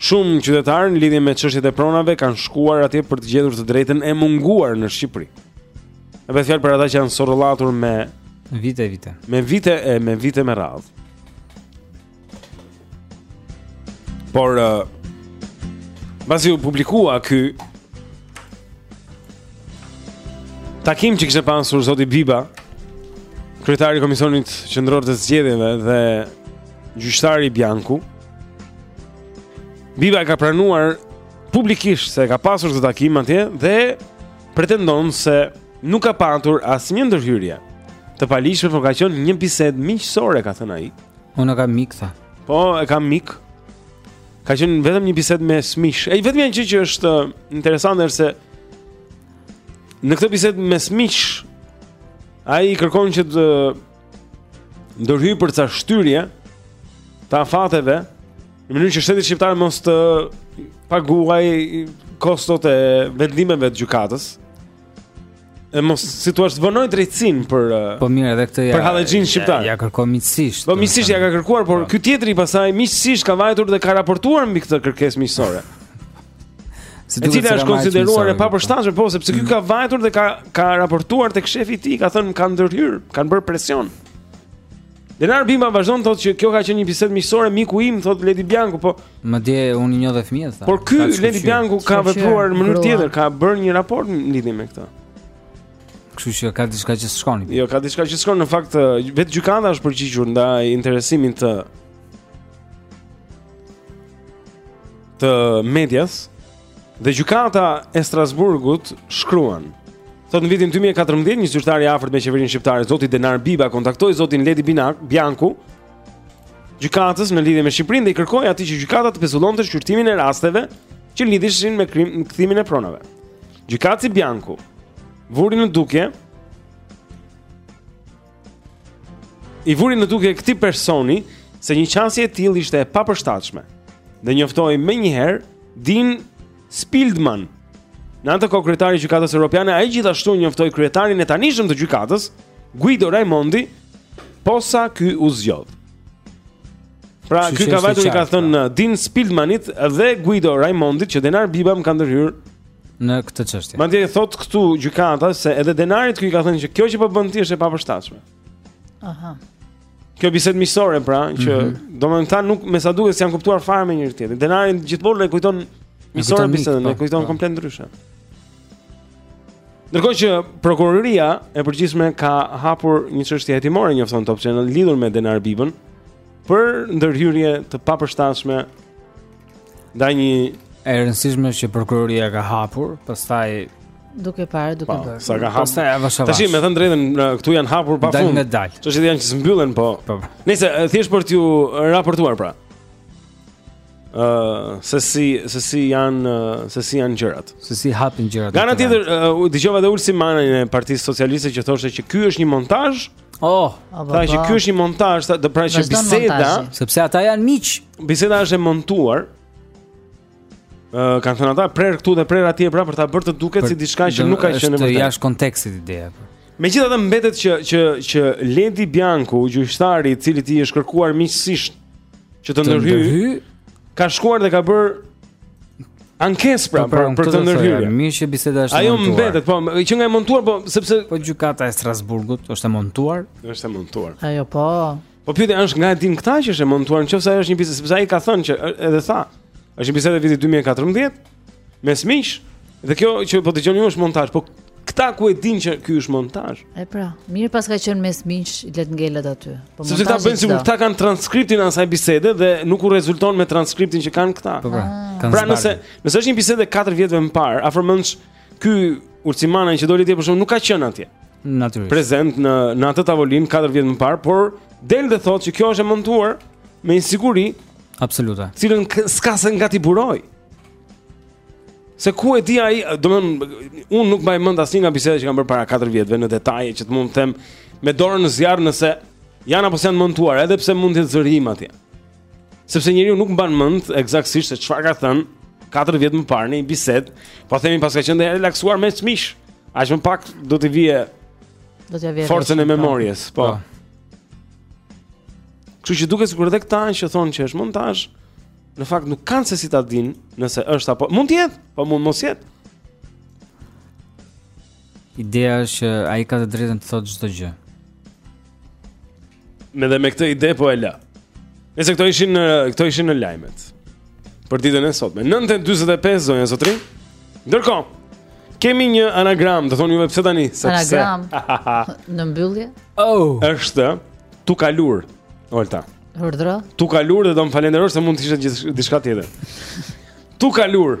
shumë qytetarë në lidhje me çështjet e pronave kanë shkuar atje për të gjetur të drejtën e munguar në Shqipëri. E bëhet fjalë për ata që janë sorollatur me vite e vite. Me vite e me vite me radhë. Por uh, Pasi u publikua ky Takim që kishte pasur Zoti Biba Kryetari i Komisionit Qendror të Zgjedhjeve Dhe Gjyqtari Bianku Biba e ka pranuar Publikisht se e ka pasur këtë takim atje Dhe pretendon se Nuk ka patur asnjë ndërhyrje Të paligjshme por ka qenë një bisedë miqësore Ka thënë ai Unë e kam mik tha. Po, e kam mik. Ka qenë vetëm një bisedë mes miqsh. E vetmja gjë që është uh, interesante është se në këtë bisedë mes miqsh ai kërkon që të ndërhyjë për ca shtyrje të afateve në mënyrë që shteti shqiptar mos të paguajë kostot e vendimeve të gjykatës. E mos si thua ta vonojë drejtësinë për eh, Po mirë, edhe këtë ja. Për hallexhinë shqiptar. Ja, ia kërkon miqësisht. Po miqësisht ia ka kërkuar, por po. ky tjetri pastaj miqësisht ka vajtur dhe ka raportuar mbi këtë kërkesë miqësore. E cila është konsideruar e papërshtatshme, po sepse ky mm. ka vajtur dhe ka ka raportuar tek shefi i tij, ka thënë kanë ndërhyrë, kanë bërë presion. Denar Biba vazhdon thotë që kjo ka qenë një bisedë miqësore miku im thotë Ledi Bianku, po madje unë i njoh dhe fëmijët tha. Por ky Ledi Bianku ka vepruar në mënyrë tjetër, ka bërë një raport në lidhje me këtë. Kështu që ka diçka që s'shkon. Jo, ka diçka që s'shkon në fakt vetë gjykata është përgjigjur ndaj interesimit të të medias. Dhe gjykata e Strasburgut shkruan Thotë në vitin 2014, një zyrtar i afërt me qeverinë shqiptare, zoti Denar Biba, kontaktoi zotin Ledi Binak, Bianku, gjykatës, në lidhje me Shqipërinë dhe i kërkoi atij që gjykata të pezullonte shqyrtimin e rasteve që lidheshin me kthimin e pronave. Gjykatësi Bianku vuri në dukje I vuri në dukje këtij personi se një qasje e tillë ishte e papërshtatshme dhe njoftoi menjëherë Din Spilman. Në atë kohë kryetar i Gjykatës Europiane ai gjithashtu njoftoi kryetarin e tanishëm të gjykatës, Guido Raimondi, posa ky u zgjodh. Pra, ky ka vajtur i ka thënë pra. Din Spilmanit dhe Guido Raimondit që Denar Biba më ka ndërhyrë në këtë çështje. Madje i thotë këtu gjykata se edhe Denarit që i ka thënë që kjo që po bën ti është e papërshtatshme. Aha. Kjo bisedë miqësore pra, që mm -hmm. domethënë ata nuk me sa duket s'janë kuptuar fare me njëri-tjetrin. Denari gjithmonë e kujton miqësore bisedën, po, e kujton po. komplet ndryshe. Ndërkohë që prokuroria e përgjithshme ka hapur një çështje hetimore njofton Top Channel lidhur me Denar Bibën për ndërhyrje të papërshtatshme Ndaj është e rëndësishme që prokuroria ka hapur, pastaj duke parë, duke pa, po, bërë. Sa ka hapur? Pastaj ajo është. Tashi me thënë të drejtën, këtu janë hapur pafund. Ço që janë që s'mbyllen po. po. po. Nëse thjesht për t'ju raportuar pra. Ëh, uh, se si se si janë uh, se si janë gjërat. Se si hapin gjërat. Nga ana tjetër uh, dëgjova dhe Ulsi Manjën e Partisë Socialiste që thoshte që ky është një montazh. Oh, pra që ky është një montazh, do pra që biseda, sepse ata janë miq. Biseda është e montuar. Ë uh, kanë thënë ata prerë këtu dhe prerë atje pra për ta bërë të duket për, si diçka që nuk ka qenë vërtet. Është jashtë kontekstit ideja. Po. Megjithatë mbetet që që që Ledi Bianku, gjyqtari të cilit i është kërkuar miqësisht që të, të ndërhyjë, ka shkuar dhe ka bërë ankesë pra po, pra, për, për të ndërhyrë. Mirë që biseda është Ajo montuar. Ajo mbetet, po, që nga e montuar, po sepse po gjykata e Strasburgut është e montuar. Është e montuar. Ajo po. Po pyetja është nga e din këta që është e montuar nëse ajo është një bisedë, sepse ai ka thënë që edhe tha, është një bisedë e vitit 2014 mes miqsh dhe kjo që po dëgjoni ju është montazh, po këta ku e din që ky është montazh. E pra, mirë paska qenë mes miqsh le të ngelet aty. Po montazh. Sepse këta bëjnë sikur këta kanë transkriptin e asaj bisede dhe nuk u rezulton me transkriptin që kanë këta. Po pra. Ah. Pra nëse nëse është një bisedë 4 vjetëve më parë, afërmendsh Ky Ulsi Manja që doli ti për shkak nuk ka qenë atje. Natyrisht. Prezent në në atë tavolinë 4 vjet më parë, por del dhe thotë që kjo është e montuar me një siguri absolute. Cilën s'ka se nga t'i burojë. Se ku e di ai, domethënë unë nuk mbaj mend asnjë nga bisedat që kam bërë para 4 vjetëve në detaje që të mund të them me dorën në zjarr nëse janë apo s'janë montuar, edhe pse mund të jetë zëri im atje. Sepse njeriu nuk mban mend ekzaktësisht se çfarë ka thënë 4 vjet më parë në një bisedë, po themi paska qenë të relaksuar mes miqsh. Aq më pak do të vije do të vije forcën e memories, po. po. Kështu që duket sikur edhe këta që thonë që është montazh, në fakt nuk kanë se si ta dinë nëse është apo mund të jetë, po mund mos jetë. Ideja është që ai ka të drejtën të thotë çdo gjë. Edhe me këtë ide po e la. Nëse këto ishin në këto ishin në lajmet. Për ditën e sotme, 9:45 zonja zotërinj. Ndërkohë, kemi një anagram, do thoni juve pse tani? Sepse... Anagram. në mbyllje? Oh. Është tu kalur, Olta. Urdhro. Tu kalur dhe do më falënderosh se mund të ishte diçka tjetër. Tu kalur.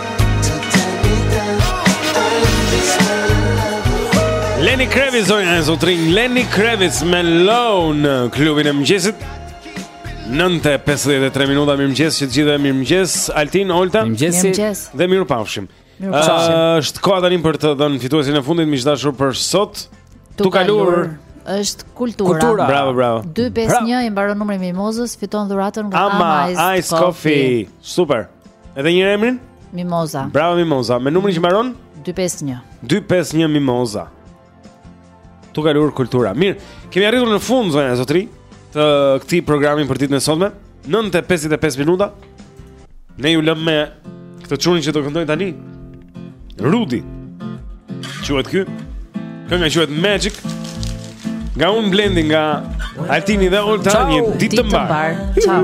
Lenny Kravitz zonja zotërinj Lenny Kravitz me Low në klubin e mëngjesit 9:53 minuta mirë mëngjesi të gjithëve mirë mëngjes Altin Olta mirë mëngjes dhe mirupafshim është koha tani për të dhënë fituesin e fundit miq të dashur për sot tu kalur është kultura. kultura. Bravo, bravo. 251 i mbaron numri i Mimozës, fiton dhuratën nga Ama Ice Coffee. Coffee. Super. Edhe një herë emrin? Mimoza. Bravo Mimoza. Me numrin që mbaron? 251. 251 Mimoza. Tu kalur kultura. Mirë, kemi arritur në fund zonja zotërinj të këtij programi për ditën e sotme. 9:55 minuta. Ne ju lëmë me këtë çunin që do këndojë tani. Rudi. Quhet ky. Kënga quhet Magic. Nga unë Blendi nga Altini dhe Olta një ditë të mbarë. Ciao.